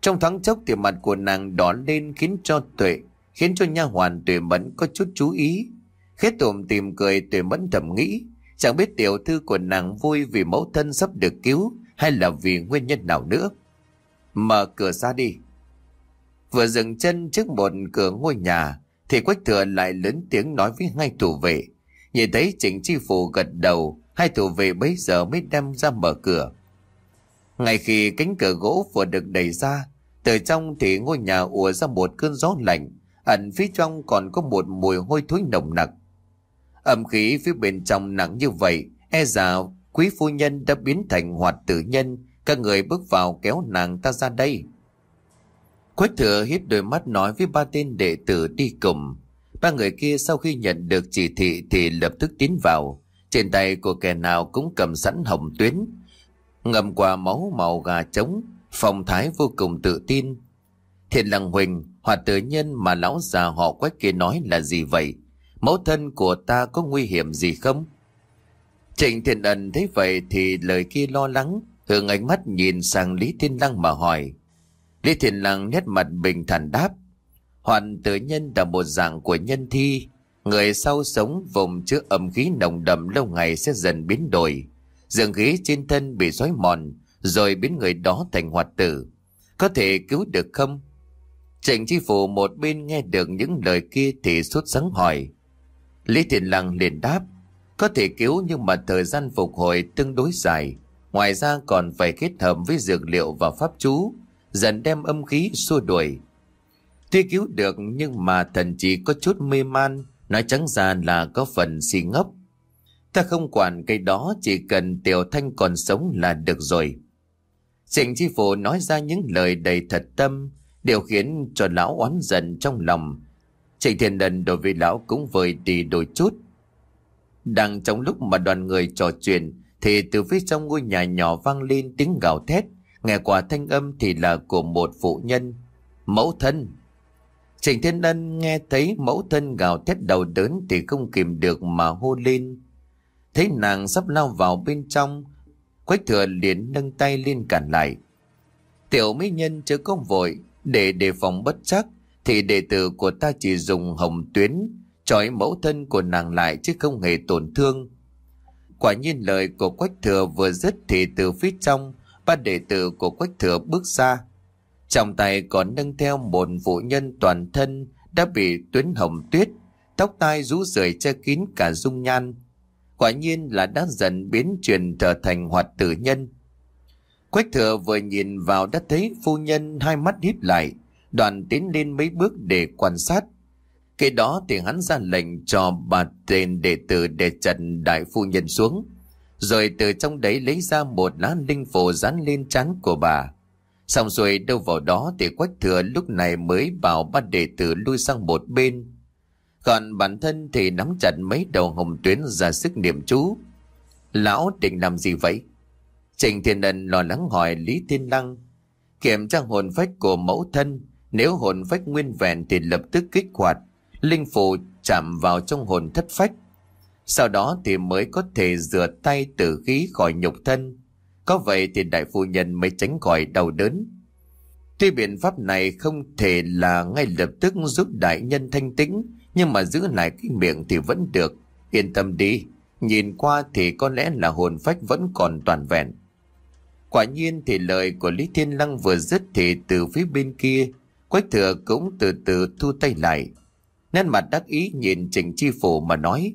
A: Trong thoáng chốc thì mặt của nàng đỏ lên khiến cho tuệ, khiến cho nha hoàn tuệ mẫn có chút chú ý. Khết tùm tìm cười tuệ mẫn thầm nghĩ. Chẳng biết tiểu thư của nàng vui vì mẫu thân sắp được cứu hay là vì nguyên nhân nào nữa. Mở cửa ra đi. Vừa dừng chân trước một cửa ngôi nhà thì Quách Thừa lại lớn tiếng nói với hai thủ vệ. Nhìn thấy Trịnh Chi Phủ gật đầu, hai thủ vệ bấy giờ mới đem ra mở cửa. Ngay khi cánh cửa gỗ vừa được đẩy ra, từ trong thì ngôi nhà ùa ra một cơn gió lạnh, ẩn phía trong còn có một mùi hôi thối nồng nặc. Âm khí phía bên trong nặng như vậy, e già quý phu nhân đã biến thành hoạt tử nhân, các người bước vào kéo nàng ta ra đây. Quách thừa hít đôi mắt nói với ba tên đệ tử đi cùng. Ba người kia sau khi nhận được chỉ thị thì lập tức tiến vào. Trên tay của kẻ nào cũng cầm sẵn hồng tuyến. Ngầm qua máu màu gà trống, phong thái vô cùng tự tin. Thiện lăng huỳnh, hoạt tử nhân mà lão già họ quách kia nói là gì vậy? Mẫu thân của ta có nguy hiểm gì không? Trịnh Thiện Ân thấy vậy thì lời kia lo lắng, hướng ánh mắt nhìn sang Lý Thiên Lăng mà hỏi. Lý Thiên Lăng nét mặt bình thản đáp. Hoàn tử nhân là một dạng của nhân thi. Người sau sống vùng chứa âm khí nồng đậm lâu ngày sẽ dần biến đổi. Dương khí trên thân bị xói mòn, rồi biến người đó thành hoạt tử. Có thể cứu được không? Trịnh chi phủ một bên nghe được những lời kia thì suốt sáng hỏi. Lý Thiện Lăng liền đáp. Có thể cứu nhưng mà thời gian phục hồi tương đối dài. Ngoài ra còn phải kết hợp với dược liệu và pháp chú dần đem âm khí xua đuổi. Tuy cứu được nhưng mà thần chỉ có chút mê man, nói trắng ra là có phần si ngốc. Ta không quản cái đó chỉ cần Tiểu Thanh còn sống là được rồi. Trịnh Chi Phủ nói ra những lời đầy thật tâm, đều khiến cho lão oán giận trong lòng. Trịnh Thiên Đần đối với lão cũng vơi đi đôi chút. Đang trong lúc mà đoàn người trò chuyện, thì từ phía trong ngôi nhà nhỏ vang lên tiếng gào thét, nghe qua thanh âm thì là của một phụ nhân. Mẫu thân. Trịnh Thiên Ân nghe thấy mẫu thân gào thét đầu đớn thì không kìm được mà hô lên. Thấy nàng sắp lao vào bên trong, Quách thừa liền nâng tay lên cản lại. Tiểu mỹ nhân chưa có vội, để đề phòng bất chắc, thì đệ tử của ta chỉ dùng hồng tuyến, trói mẫu thân của nàng lại chứ không hề tổn thương. Quả nhiên lời của Quách thừa vừa dứt thì từ phía trong, ba đệ tử của Quách Thừa bước ra. Trong tay còn nâng theo một phụ nhân toàn thân đã bị tuyến hồng tuyết, tóc tai rú rượi che kín cả dung nhan. Quả nhiên là đã dần biến chuyển trở thành hoạt tử nhân. Quách thừa vừa nhìn vào đã thấy phu nhân hai mắt híp lại, đoàn tiến lên mấy bước để quan sát. Khi đó thì hắn ra lệnh cho bà tên đệ tử để trần đại phu nhân xuống rồi từ trong đấy lấy ra một lá linh phù dán lên trán của bà. Xong rồi đâu vào đó thì quách thừa lúc này mới bảo ba đệ tử lui sang một bên. Còn bản thân thì nắm chặt mấy đầu hồng tuyến ra sức niệm chú. Lão định làm gì vậy? Trình Thiên Ân lo lắng hỏi Lý Thiên Lăng. Kiểm tra hồn phách của mẫu thân, nếu hồn phách nguyên vẹn thì lập tức kích hoạt. Linh phù chạm vào trong hồn thất phách sau đó thì mới có thể rửa tay tử khí khỏi nhục thân. Có vậy thì đại phu nhân mới tránh khỏi đau đớn. Tuy biện pháp này không thể là ngay lập tức giúp đại nhân thanh tĩnh, nhưng mà giữ lại cái miệng thì vẫn được. Yên tâm đi, nhìn qua thì có lẽ là hồn phách vẫn còn toàn vẹn. Quả nhiên thì lời của Lý Thiên Lăng vừa dứt thì từ phía bên kia, Quách Thừa cũng từ từ thu tay lại. Nên mặt đắc ý nhìn Trình Chi Phủ mà nói,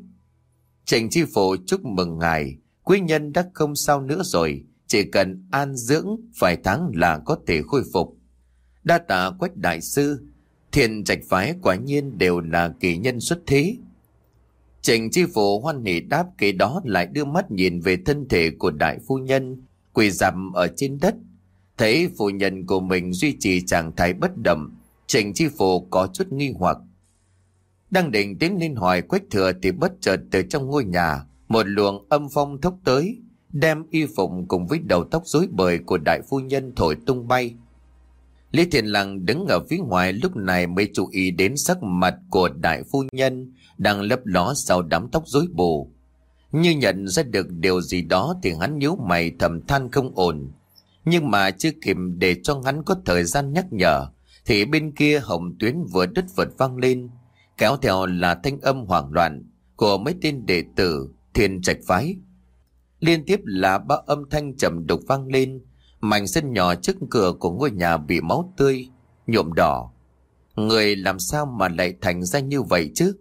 A: Trịnh chi phủ chúc mừng ngài, quý nhân đã không sao nữa rồi, chỉ cần an dưỡng vài tháng là có thể khôi phục. Đa tạ quách đại sư, thiền trạch phái quả nhiên đều là kỳ nhân xuất thế. Trịnh chi phủ hoan hỷ đáp kế đó lại đưa mắt nhìn về thân thể của đại phu nhân, quỳ dằm ở trên đất. Thấy phụ nhân của mình duy trì trạng thái bất động, trình chi phủ có chút nghi hoặc. Đang định tiến lên hỏi quách thừa thì bất chợt từ trong ngôi nhà, một luồng âm phong thốc tới, đem y phục cùng với đầu tóc rối bời của đại phu nhân thổi tung bay. Lý Thiện Lăng đứng ở phía ngoài lúc này mới chú ý đến sắc mặt của đại phu nhân đang lấp ló sau đám tóc rối bù. Như nhận ra được điều gì đó thì hắn nhíu mày thầm than không ổn. Nhưng mà chưa kịp để cho hắn có thời gian nhắc nhở, thì bên kia hồng tuyến vừa đứt vật vang lên, kéo theo là thanh âm hoảng loạn của mấy tên đệ tử thiên trạch phái. Liên tiếp là ba âm thanh trầm đục vang lên, mảnh sân nhỏ trước cửa của ngôi nhà bị máu tươi, nhuộm đỏ, Người làm sao mà lại thành ra như vậy chứ?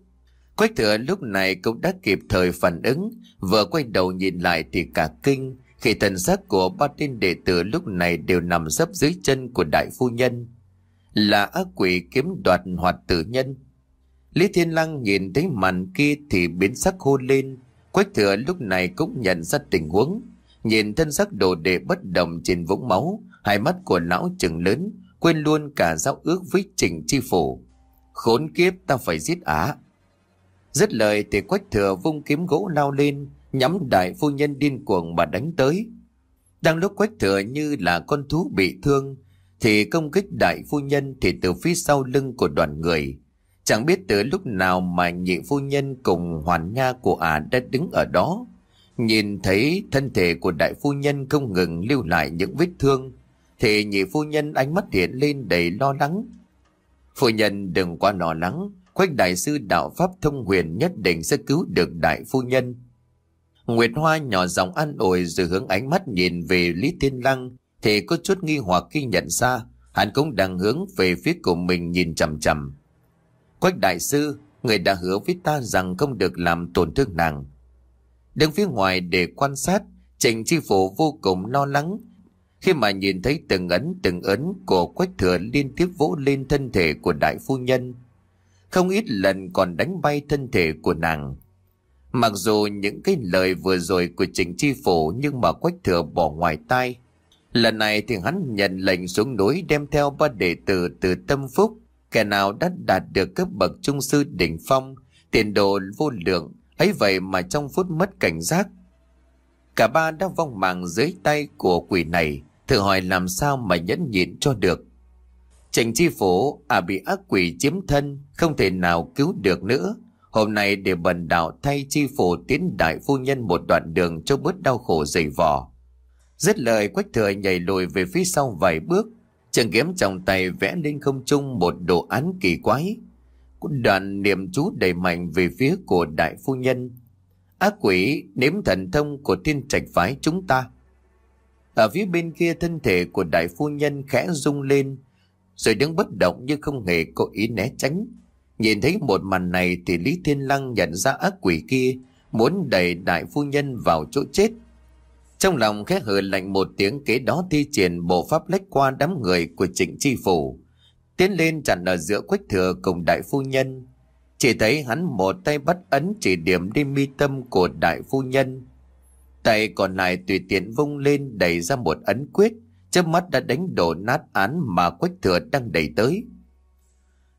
A: Quách thừa lúc này cũng đã kịp thời phản ứng, vừa quay đầu nhìn lại thì cả kinh, khi thần sắc của ba tên đệ tử lúc này đều nằm dấp dưới chân của đại phu nhân. Là ác quỷ kiếm đoạt hoạt tử nhân. Lý Thiên Lăng nhìn thấy màn kia thì biến sắc hôn lên. Quách thừa lúc này cũng nhận ra tình huống. Nhìn thân sắc đồ đệ bất động trên vũng máu, hai mắt của lão chừng lớn, quên luôn cả giao ước với trình chi phủ. Khốn kiếp ta phải giết á. Dứt lời thì quách thừa vung kiếm gỗ lao lên, nhắm đại phu nhân điên cuồng mà đánh tới. Đang lúc quách thừa như là con thú bị thương, thì công kích đại phu nhân thì từ phía sau lưng của đoàn người. Chẳng biết từ lúc nào mà nhị phu nhân cùng hoàn nha của ả đã đứng ở đó. Nhìn thấy thân thể của đại phu nhân không ngừng lưu lại những vết thương, thì nhị phu nhân ánh mắt hiện lên đầy lo lắng. Phu nhân đừng quá lo lắng, Quách đại sư đạo Pháp thông huyền nhất định sẽ cứu được đại phu nhân. Nguyệt Hoa nhỏ giọng an ủi rồi hướng ánh mắt nhìn về Lý Thiên Lăng thì có chút nghi hoặc khi nhận ra hắn cũng đang hướng về phía của mình nhìn chầm chầm. Quách đại sư, người đã hứa với ta rằng không được làm tổn thương nàng. Đứng phía ngoài để quan sát, Trịnh Chi Phủ vô cùng lo lắng khi mà nhìn thấy từng ấn từng ấn của Quách Thừa liên tiếp vỗ lên thân thể của đại phu nhân. Không ít lần còn đánh bay thân thể của nàng. Mặc dù những cái lời vừa rồi của Trình Chi Phủ nhưng mà Quách Thừa bỏ ngoài tai. Lần này thì hắn nhận lệnh xuống núi đem theo ba đệ tử từ Tâm Phúc, kẻ nào đã đạt được cấp bậc trung sư đỉnh phong, tiền đồ vô lượng, ấy vậy mà trong phút mất cảnh giác. Cả ba đã vong mạng dưới tay của quỷ này, thử hỏi làm sao mà nhẫn nhịn cho được. Trình chi phủ à bị ác quỷ chiếm thân, không thể nào cứu được nữa. Hôm nay để bần đạo thay chi phủ tiến đại phu nhân một đoạn đường cho bớt đau khổ dày vò. Dứt lời quách thừa nhảy lùi về phía sau vài bước, trường kiếm trong tay vẽ lên không trung một đồ án kỳ quái. Đoạn niệm chú đầy mạnh về phía của đại phu nhân. Ác quỷ nếm thần thông của thiên trạch phái chúng ta. Ở phía bên kia thân thể của đại phu nhân khẽ rung lên, rồi đứng bất động như không hề có ý né tránh. Nhìn thấy một màn này thì Lý Thiên Lăng nhận ra ác quỷ kia muốn đẩy đại phu nhân vào chỗ chết. Trong lòng khẽ hờ lạnh một tiếng kế đó thi triển bộ pháp lách qua đám người của trịnh chi phủ. Tiến lên chặn ở giữa quách thừa cùng đại phu nhân. Chỉ thấy hắn một tay bắt ấn chỉ điểm đi mi tâm của đại phu nhân. Tay còn lại tùy tiện vung lên đẩy ra một ấn quyết, chớp mắt đã đánh đổ nát án mà Quách Thừa đang đẩy tới.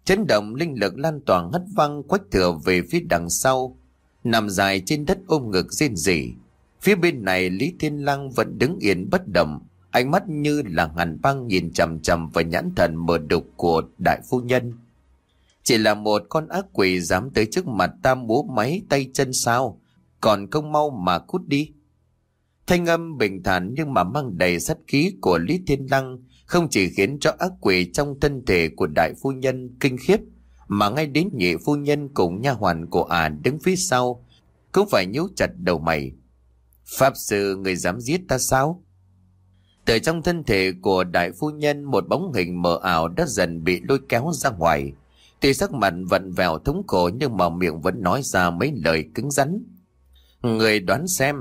A: Chấn động linh lực lan tỏa hất văng Quách Thừa về phía đằng sau, nằm dài trên đất ôm ngực rên rỉ. Phía bên này Lý Thiên Lăng vẫn đứng yên bất động, ánh mắt như là hàn băng nhìn chầm chầm vào nhãn thần mờ đục của đại phu nhân. Chỉ là một con ác quỷ dám tới trước mặt ta múa máy tay chân sao, còn không mau mà cút đi. Thanh âm bình thản nhưng mà mang đầy sát khí của Lý Thiên Lăng không chỉ khiến cho ác quỷ trong thân thể của đại phu nhân kinh khiếp, mà ngay đến nhị phu nhân cùng nha hoàn của ả đứng phía sau cũng phải nhíu chặt đầu mày. Pháp sư người dám giết ta sao? Từ trong thân thể của đại phu nhân một bóng hình mờ ảo đã dần bị lôi kéo ra ngoài. Tuy sắc mặt vặn vẹo thống khổ nhưng mà miệng vẫn nói ra mấy lời cứng rắn. Người đoán xem,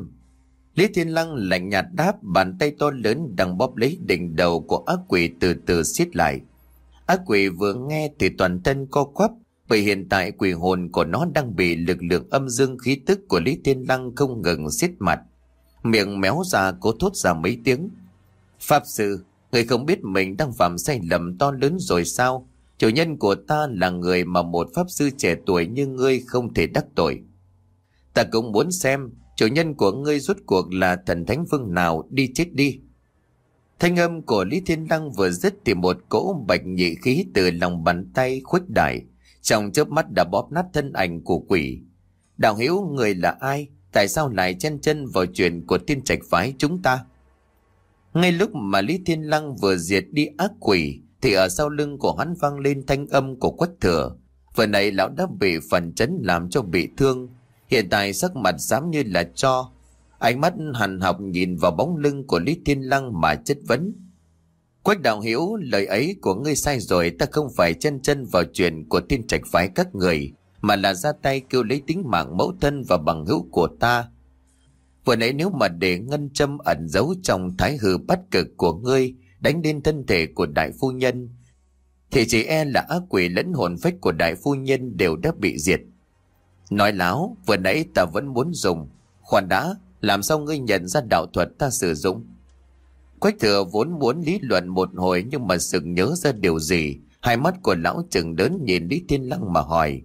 A: Lý Thiên Lăng lạnh nhạt đáp bàn tay to lớn đang bóp lấy đỉnh đầu của ác quỷ từ từ siết lại. Ác quỷ vừa nghe thì toàn thân co quắp bởi hiện tại quỷ hồn của nó đang bị lực lượng âm dương khí tức của Lý Thiên Lăng không ngừng siết mặt. Miệng méo ra cố thốt ra mấy tiếng. Pháp sư, người không biết mình đang phạm sai lầm to lớn rồi sao? Chủ nhân của ta là người mà một pháp sư trẻ tuổi như ngươi không thể đắc tội. Ta cũng muốn xem Chủ nhân của ngươi rốt cuộc là thần thánh vương nào đi chết đi. Thanh âm của Lý Thiên Đăng vừa dứt thì một cỗ bạch nhị khí từ lòng bàn tay khuếch đại, trong chớp mắt đã bóp nát thân ảnh của quỷ. Đạo hiểu người là ai? Tại sao lại chen chân vào chuyện của tiên trạch phái chúng ta? Ngay lúc mà Lý Thiên Lăng vừa diệt đi ác quỷ, thì ở sau lưng của hắn vang lên thanh âm của quách thừa. Vừa nãy lão đã bị phần chấn làm cho bị thương, Hiện tại sắc mặt dám như là cho. Ánh mắt hằn học nhìn vào bóng lưng của Lý Thiên Lăng mà chất vấn. Quách đạo hiểu lời ấy của ngươi sai rồi, ta không phải chân chân vào chuyện của tiên trạch phái các người, mà là ra tay kêu lấy tính mạng mẫu thân và bằng hữu của ta. Vừa nãy nếu mà để ngân châm ẩn giấu trong thái hư bắt cực của ngươi, đánh lên thân thể của đại phu nhân, thì chỉ e là ác quỷ lẫn hồn phách của đại phu nhân đều đã bị diệt. Nói láo, vừa nãy ta vẫn muốn dùng. Khoan đã, làm sao ngươi nhận ra đạo thuật ta sử dụng? Quách thừa vốn muốn lý luận một hồi nhưng mà sực nhớ ra điều gì. Hai mắt của lão trừng lớn nhìn Lý Thiên Lăng mà hỏi.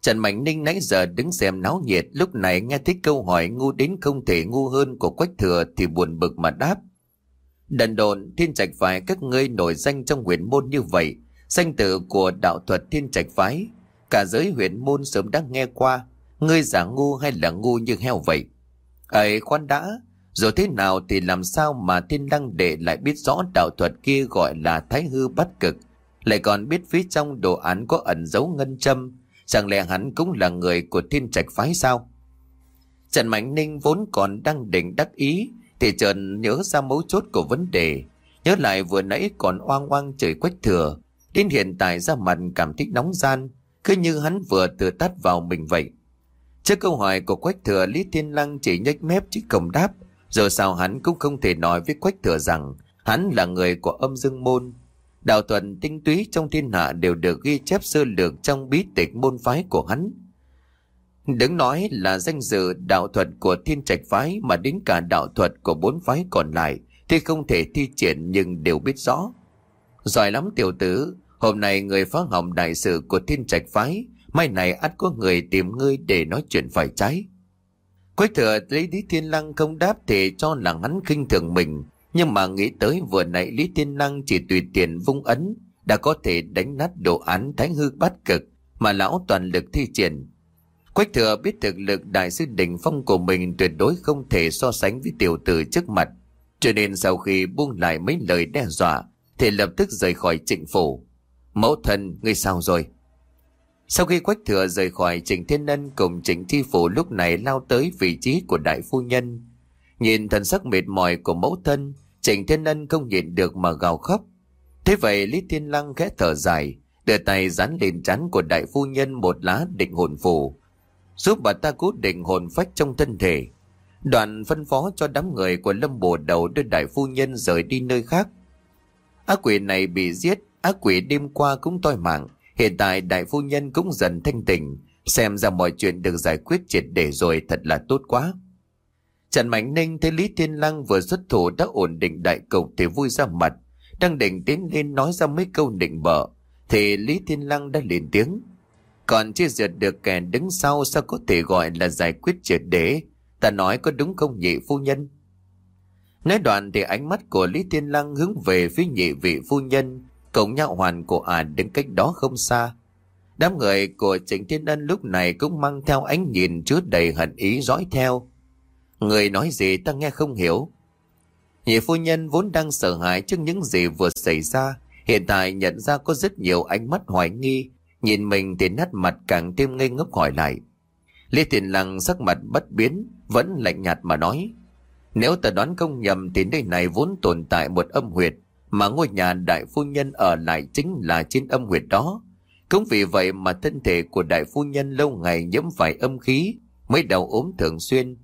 A: Trần Mạnh Ninh nãy giờ đứng xem náo nhiệt lúc này nghe thấy câu hỏi ngu đến không thể ngu hơn của Quách thừa thì buồn bực mà đáp. Đần đồn thiên trạch phái các ngươi nổi danh trong huyền môn như vậy, danh tự của đạo thuật thiên trạch phái, cả giới huyền môn sớm đã nghe qua, ngươi giả ngu hay là ngu như heo vậy. Ấy khoan đã, rồi thế nào thì làm sao mà thiên đăng đệ lại biết rõ đạo thuật kia gọi là thái hư bắt cực, lại còn biết phía trong đồ án có ẩn dấu ngân châm, chẳng lẽ hắn cũng là người của thiên trạch phái sao? Trần Mạnh Ninh vốn còn đang định đắc ý, thì chợt nhớ ra mấu chốt của vấn đề Nhớ lại vừa nãy còn oang oang trời quách thừa Đến hiện tại ra mặt cảm thấy nóng gian cứ như hắn vừa tự tắt vào mình vậy. Trước câu hỏi của quách thừa Lý Thiên Lăng chỉ nhếch mép chứ không đáp. Giờ sao hắn cũng không thể nói với quách thừa rằng Hắn là người của âm dương môn. Đạo tuần tinh túy trong thiên hạ đều được ghi chép sơ lược trong bí tịch môn phái của hắn. Đứng nói là danh dự đạo thuật của thiên trạch phái mà đến cả đạo thuật của bốn phái còn lại thì không thể thi triển nhưng đều biết rõ. Giỏi lắm tiểu tử, hôm nay người phá hỏng đại sự của thiên trạch phái, mai này ắt có người tìm ngươi để nói chuyện phải trái. Quách thừa lấy Lý Thiên Lăng không đáp thì cho là hắn khinh thường mình, nhưng mà nghĩ tới vừa nãy Lý Thiên Lăng chỉ tùy tiền vung ấn, đã có thể đánh nát đồ án thánh hư bát cực mà lão toàn lực thi triển Quách thừa biết thực lực đại sư đỉnh phong của mình tuyệt đối không thể so sánh với tiểu tử trước mặt. Cho nên sau khi buông lại mấy lời đe dọa, thì lập tức rời khỏi trịnh phủ. Mẫu thần, ngươi sao rồi? Sau khi Quách thừa rời khỏi Trịnh Thiên Ân cùng Trịnh Thi Phủ lúc này lao tới vị trí của đại phu nhân. Nhìn thần sắc mệt mỏi của mẫu thân, Trịnh Thiên Ân không nhịn được mà gào khóc. Thế vậy Lý Thiên Lăng khẽ thở dài, đưa tay dán lên trán của đại phu nhân một lá định hồn phù, giúp bà ta cố định hồn phách trong thân thể. Đoạn phân phó cho đám người của Lâm Bồ Đầu đưa đại phu nhân rời đi nơi khác. Ác quỷ này bị giết, ác quỷ đêm qua cũng toi mạng. Hiện tại đại phu nhân cũng dần thanh tỉnh, xem ra mọi chuyện được giải quyết triệt để rồi thật là tốt quá. Trần Mạnh Ninh thấy Lý Thiên Lăng vừa xuất thủ đã ổn định đại cục thì vui ra mặt, đang định tiến lên nói ra mấy câu định bợ, thì Lý Thiên Lăng đã lên tiếng. Còn chưa diệt được kẻ đứng sau sao có thể gọi là giải quyết triệt để. Ta nói có đúng không nhị phu nhân? Nói đoạn thì ánh mắt của Lý Thiên Lăng hướng về phía nhị vị phu nhân, cổng nhà hoàn của ả đứng cách đó không xa. Đám người của Trịnh Thiên Ân lúc này cũng mang theo ánh nhìn chứa đầy hận ý dõi theo. Người nói gì ta nghe không hiểu. Nhị phu nhân vốn đang sợ hãi trước những gì vừa xảy ra, hiện tại nhận ra có rất nhiều ánh mắt hoài nghi, Nhìn mình thì nát mặt càng thêm ngây ngốc hỏi lại. Lê Thiền Lăng sắc mặt bất biến, vẫn lạnh nhạt mà nói. Nếu ta đoán không nhầm thì nơi này vốn tồn tại một âm huyệt, mà ngôi nhà đại phu nhân ở lại chính là trên âm huyệt đó. Cũng vì vậy mà thân thể của đại phu nhân lâu ngày nhiễm phải âm khí, mới đau ốm thường xuyên.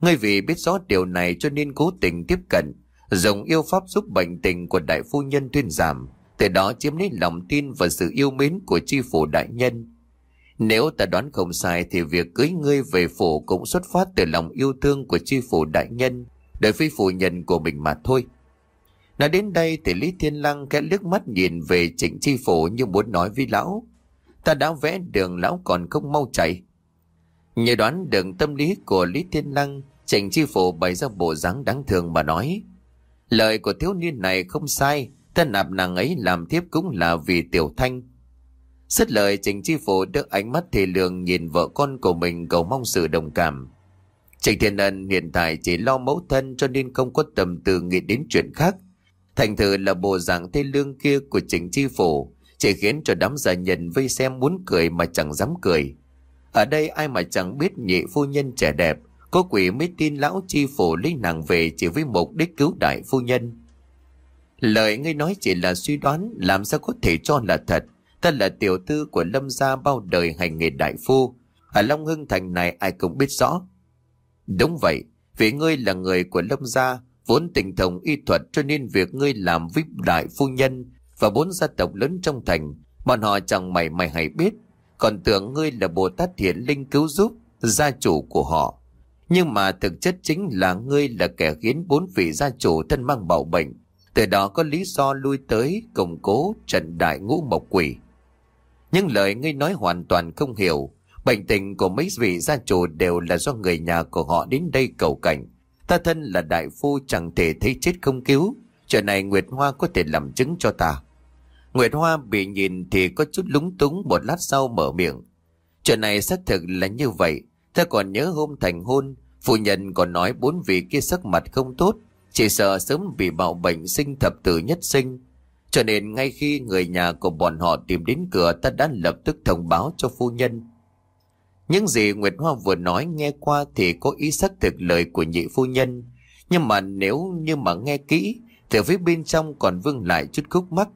A: Ngươi vì biết rõ điều này cho nên cố tình tiếp cận, dùng yêu pháp giúp bệnh tình của đại phu nhân thuyên giảm, từ đó chiếm lấy lòng tin và sự yêu mến của chi phủ đại nhân. Nếu ta đoán không sai thì việc cưới ngươi về phủ cũng xuất phát từ lòng yêu thương của chi phủ đại nhân, đời phi phủ nhân của mình mà thôi. Nói đến đây thì Lý Thiên Lăng khẽ liếc mắt nhìn về trịnh chi phủ như muốn nói với lão. Ta đã vẽ đường lão còn không mau chạy. Nhờ đoán được tâm lý của Lý Thiên Lăng, trịnh chi phủ bày ra bộ dáng đáng thương mà nói. Lời của thiếu niên này không sai, Ta nạp nàng ấy làm thiếp cũng là vì tiểu thanh. xích lời trịnh Chi Phủ đưa ánh mắt thì lường nhìn vợ con của mình cầu mong sự đồng cảm. trịnh Thiên Ân hiện tại chỉ lo mẫu thân cho nên không có tầm tư nghĩ đến chuyện khác. Thành thử là bộ dạng thê lương kia của chính Chi Phủ chỉ khiến cho đám gia nhân vây xem muốn cười mà chẳng dám cười. Ở đây ai mà chẳng biết nhị phu nhân trẻ đẹp, có quỷ mới tin lão Chi Phủ lấy nàng về chỉ với mục đích cứu đại phu nhân. Lời ngươi nói chỉ là suy đoán, làm sao có thể cho là thật. Ta là tiểu tư của lâm gia bao đời hành nghề đại phu. Ở Long Hưng Thành này ai cũng biết rõ. Đúng vậy, vì ngươi là người của lâm gia, vốn tình thông y thuật cho nên việc ngươi làm với đại phu nhân và bốn gia tộc lớn trong thành, bọn họ chẳng mày mày hay biết. Còn tưởng ngươi là Bồ Tát Thiện Linh cứu giúp gia chủ của họ. Nhưng mà thực chất chính là ngươi là kẻ khiến bốn vị gia chủ thân mang bạo bệnh. Từ đó có lý do lui tới củng cố trận đại ngũ mộc quỷ. nhưng lời ngươi nói hoàn toàn không hiểu. Bệnh tình của mấy vị gia chủ đều là do người nhà của họ đến đây cầu cảnh. Ta thân là đại phu chẳng thể thấy chết không cứu. Chuyện này Nguyệt Hoa có thể làm chứng cho ta. Nguyệt Hoa bị nhìn thì có chút lúng túng một lát sau mở miệng. Chuyện này xác thực là như vậy. Ta còn nhớ hôm thành hôn, phụ nhân còn nói bốn vị kia sắc mặt không tốt, chỉ sợ sớm bị bạo bệnh sinh thập tử nhất sinh. Cho nên ngay khi người nhà của bọn họ tìm đến cửa ta đã lập tức thông báo cho phu nhân. Những gì Nguyệt Hoa vừa nói nghe qua thì có ý xác thực lời của nhị phu nhân. Nhưng mà nếu như mà nghe kỹ thì phía bên trong còn vương lại chút khúc mắc.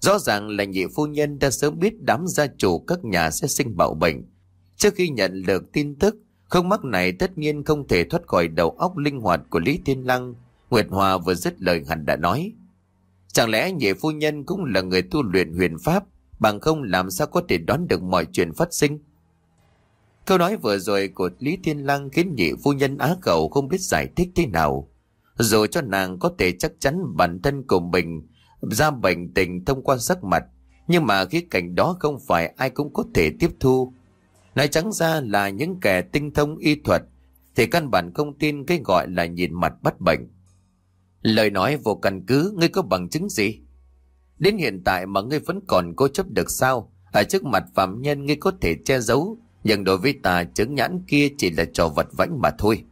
A: Rõ ràng là nhị phu nhân đã sớm biết đám gia chủ các nhà sẽ sinh bạo bệnh. Trước khi nhận được tin tức, không mắc này tất nhiên không thể thoát khỏi đầu óc linh hoạt của Lý Thiên Lăng. Nguyệt Hòa vừa dứt lời hẳn đã nói. Chẳng lẽ nhị phu nhân cũng là người tu luyện huyền pháp, bằng không làm sao có thể đoán được mọi chuyện phát sinh? Câu nói vừa rồi của Lý Thiên Lăng khiến nhị phu nhân á khẩu không biết giải thích thế nào. Dù cho nàng có thể chắc chắn bản thân của mình ra bệnh tình thông qua sắc mặt, nhưng mà khía cạnh đó không phải ai cũng có thể tiếp thu. Nói trắng ra là những kẻ tinh thông y thuật, thì căn bản không tin cái gọi là nhìn mặt bắt bệnh. Lời nói vô căn cứ, ngươi có bằng chứng gì? Đến hiện tại mà ngươi vẫn còn cố chấp được sao? Ở trước mặt phạm nhân ngươi có thể che giấu, nhưng đối với ta chứng nhãn kia chỉ là trò vật vãnh mà thôi.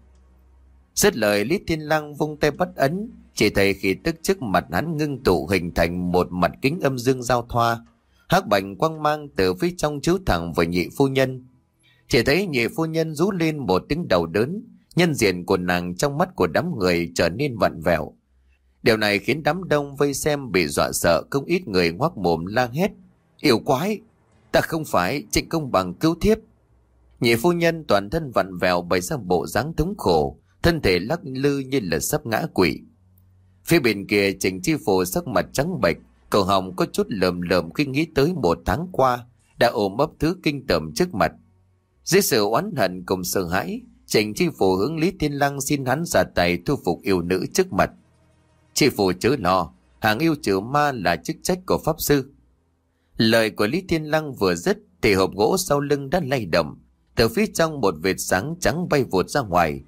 A: Rất lời Lý Thiên Lăng vung tay bắt ấn, chỉ thấy khi tức trước mặt hắn ngưng tụ hình thành một mặt kính âm dương giao thoa. hắc bành quang mang từ phía trong chiếu thẳng vào nhị phu nhân. Chỉ thấy nhị phu nhân rú lên một tiếng đầu đớn, nhân diện của nàng trong mắt của đám người trở nên vặn vẹo. Điều này khiến đám đông vây xem bị dọa sợ không ít người ngoác mồm la hét. Yêu quái! Ta không phải trịnh công bằng cứu thiếp. Nhị phu nhân toàn thân vặn vẹo bày ra bộ dáng thống khổ, thân thể lắc lư như là sắp ngã quỵ. Phía bên kia Trịnh Chi Phổ sắc mặt trắng bệch, cầu hồng có chút lờm lờm khi nghĩ tới một tháng qua đã ôm ấp thứ kinh tởm trước mặt. Dưới sự oán hận cùng sợ hãi, Trịnh Chi Phổ hướng Lý Thiên Lăng xin hắn ra tay thu phục yêu nữ trước mặt. Chi Phổ chớ lo, hàng yêu trừ ma là chức trách của Pháp Sư. Lời của Lý Thiên Lăng vừa dứt thì hộp gỗ sau lưng đã lay động, từ phía trong một vệt sáng trắng bay vụt ra ngoài.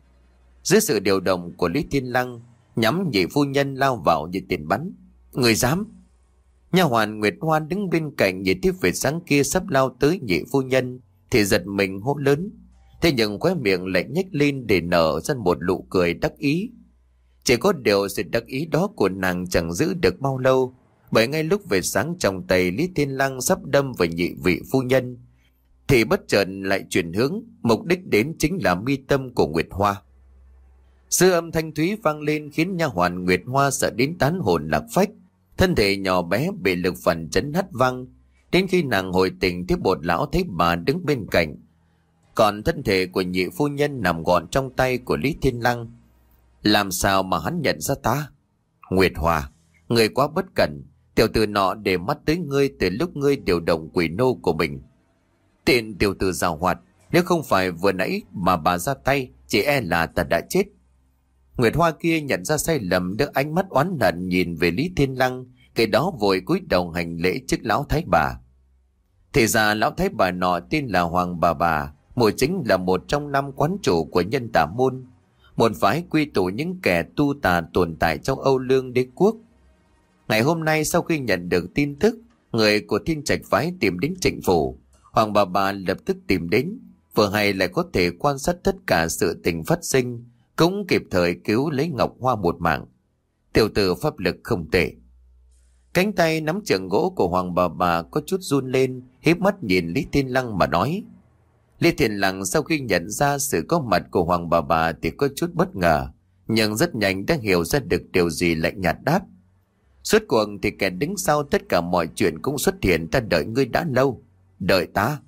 A: Dưới sự điều động của Lý Thiên Lăng, nhắm nhị phu nhân lao vào như tiền bắn. Người dám! Nhà hoàn Nguyệt Hoa đứng bên cạnh nhìn tiếp vệt sáng kia sắp lao tới nhị phu nhân thì giật mình hô lớn. Thế nhưng khóe miệng lại nhếch lên để nở ra một nụ cười đắc ý. Chỉ có điều sự đắc ý đó của nàng chẳng giữ được bao lâu, bởi ngay lúc về sáng trong tay Lý Thiên Lăng sắp đâm vào nhị vị phu nhân, thì bất chợt lại chuyển hướng, mục đích đến chính là mi tâm của Nguyệt Hoa. Sư âm thanh thúy vang lên khiến nha hoàn Nguyệt Hoa sợ đến tán hồn lạc phách, thân thể nhỏ bé bị lực phần chấn hất văng, đến khi nàng hồi tỉnh thì bột lão thấy bà đứng bên cạnh. Còn thân thể của nhị phu nhân nằm gọn trong tay của Lý Thiên Lăng. Làm sao mà hắn nhận ra ta? Nguyệt Hoa, người quá bất cẩn, tiểu tử nọ để mắt tới ngươi từ lúc ngươi điều động quỷ nô của mình. Tiện tiểu tử rào hoạt, nếu không phải vừa nãy mà bà ra tay, chỉ e là ta đã chết. Nguyệt Hoa kia nhận ra sai lầm đưa ánh mắt oán hận nhìn về Lý Thiên Lăng, cái đó vội cúi đầu hành lễ trước lão thái bà. Thì ra lão thái bà nọ tên là Hoàng Bà Bà, mùa chính là một trong năm quán chủ của nhân tả môn, một phái quy tụ những kẻ tu tà tồn tại trong Âu Lương đế quốc. Ngày hôm nay sau khi nhận được tin tức, người của thiên trạch phái tìm đến trịnh phủ, Hoàng Bà Bà lập tức tìm đến, vừa hay lại có thể quan sát tất cả sự tình phát sinh, cũng kịp thời cứu lấy Ngọc Hoa một mạng. Tiểu tử pháp lực không tệ. Cánh tay nắm trường gỗ của Hoàng bà bà có chút run lên, hiếp mắt nhìn Lý Thiên Lăng mà nói. Lý Thiên Lăng sau khi nhận ra sự có mặt của Hoàng bà bà thì có chút bất ngờ, nhưng rất nhanh đã hiểu ra được điều gì lạnh nhạt đáp. Suốt cuộc thì kẻ đứng sau tất cả mọi chuyện cũng xuất hiện ta đợi ngươi đã lâu. Đợi ta.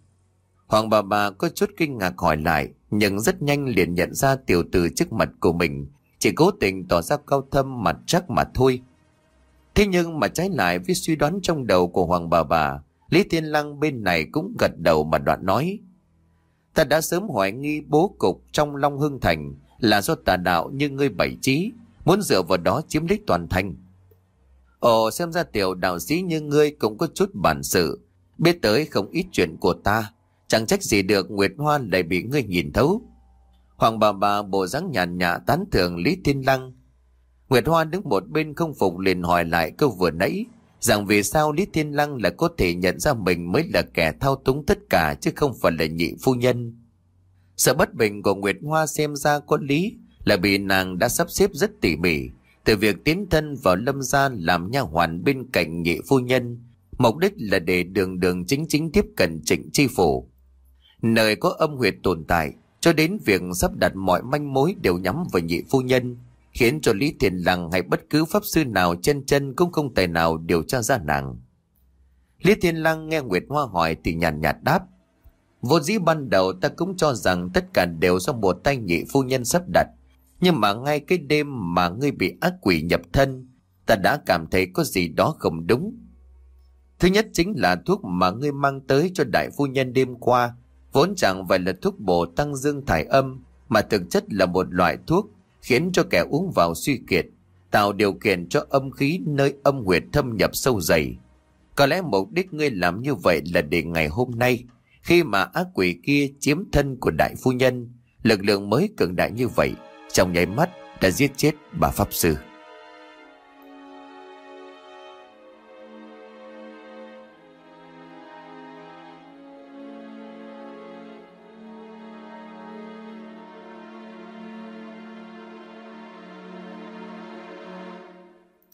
A: Hoàng bà bà có chút kinh ngạc hỏi lại, nhưng rất nhanh liền nhận ra tiểu tử trước mặt của mình, chỉ cố tình tỏ ra cao thâm mặt chắc mà thôi. Thế nhưng mà trái lại với suy đoán trong đầu của Hoàng bà bà, Lý Thiên Lăng bên này cũng gật đầu mà đoạn nói. Ta đã sớm hoài nghi bố cục trong Long Hưng Thành là do tà đạo như ngươi bảy trí, muốn dựa vào đó chiếm lấy toàn thành. Ồ xem ra tiểu đạo sĩ như ngươi cũng có chút bản sự, biết tới không ít chuyện của ta, chẳng trách gì được Nguyệt Hoa lại bị ngươi nhìn thấu. Hoàng bà bà bộ dáng nhàn nhã tán thưởng Lý Thiên Lăng. Nguyệt Hoa đứng một bên không phục liền hỏi lại câu vừa nãy, rằng vì sao Lý Thiên Lăng lại có thể nhận ra mình mới là kẻ thao túng tất cả chứ không phải là nhị phu nhân. Sợ bất bình của Nguyệt Hoa xem ra có lý là bị nàng đã sắp xếp rất tỉ mỉ, từ việc tiến thân vào lâm gia làm nha hoàn bên cạnh nhị phu nhân, mục đích là để đường đường chính chính tiếp cận trịnh chi phủ. Nơi có âm huyệt tồn tại, cho đến việc sắp đặt mọi manh mối đều nhắm vào nhị phu nhân, khiến cho Lý Thiền Lăng hay bất cứ pháp sư nào chân chân cũng không tài nào điều tra ra nàng. Lý Thiên Lăng nghe Nguyệt Hoa hỏi thì nhàn nhạt, nhạt đáp. Vô dĩ ban đầu ta cũng cho rằng tất cả đều do một tay nhị phu nhân sắp đặt. Nhưng mà ngay cái đêm mà ngươi bị ác quỷ nhập thân, ta đã cảm thấy có gì đó không đúng. Thứ nhất chính là thuốc mà ngươi mang tới cho đại phu nhân đêm qua, vốn chẳng phải là thuốc bổ tăng dương thải âm, mà thực chất là một loại thuốc khiến cho kẻ uống vào suy kiệt, tạo điều kiện cho âm khí nơi âm huyệt thâm nhập sâu dày. Có lẽ mục đích ngươi làm như vậy là để ngày hôm nay, khi mà ác quỷ kia chiếm thân của đại phu nhân, lực lượng mới cường đại như vậy, trong nháy mắt đã giết chết bà Pháp Sư.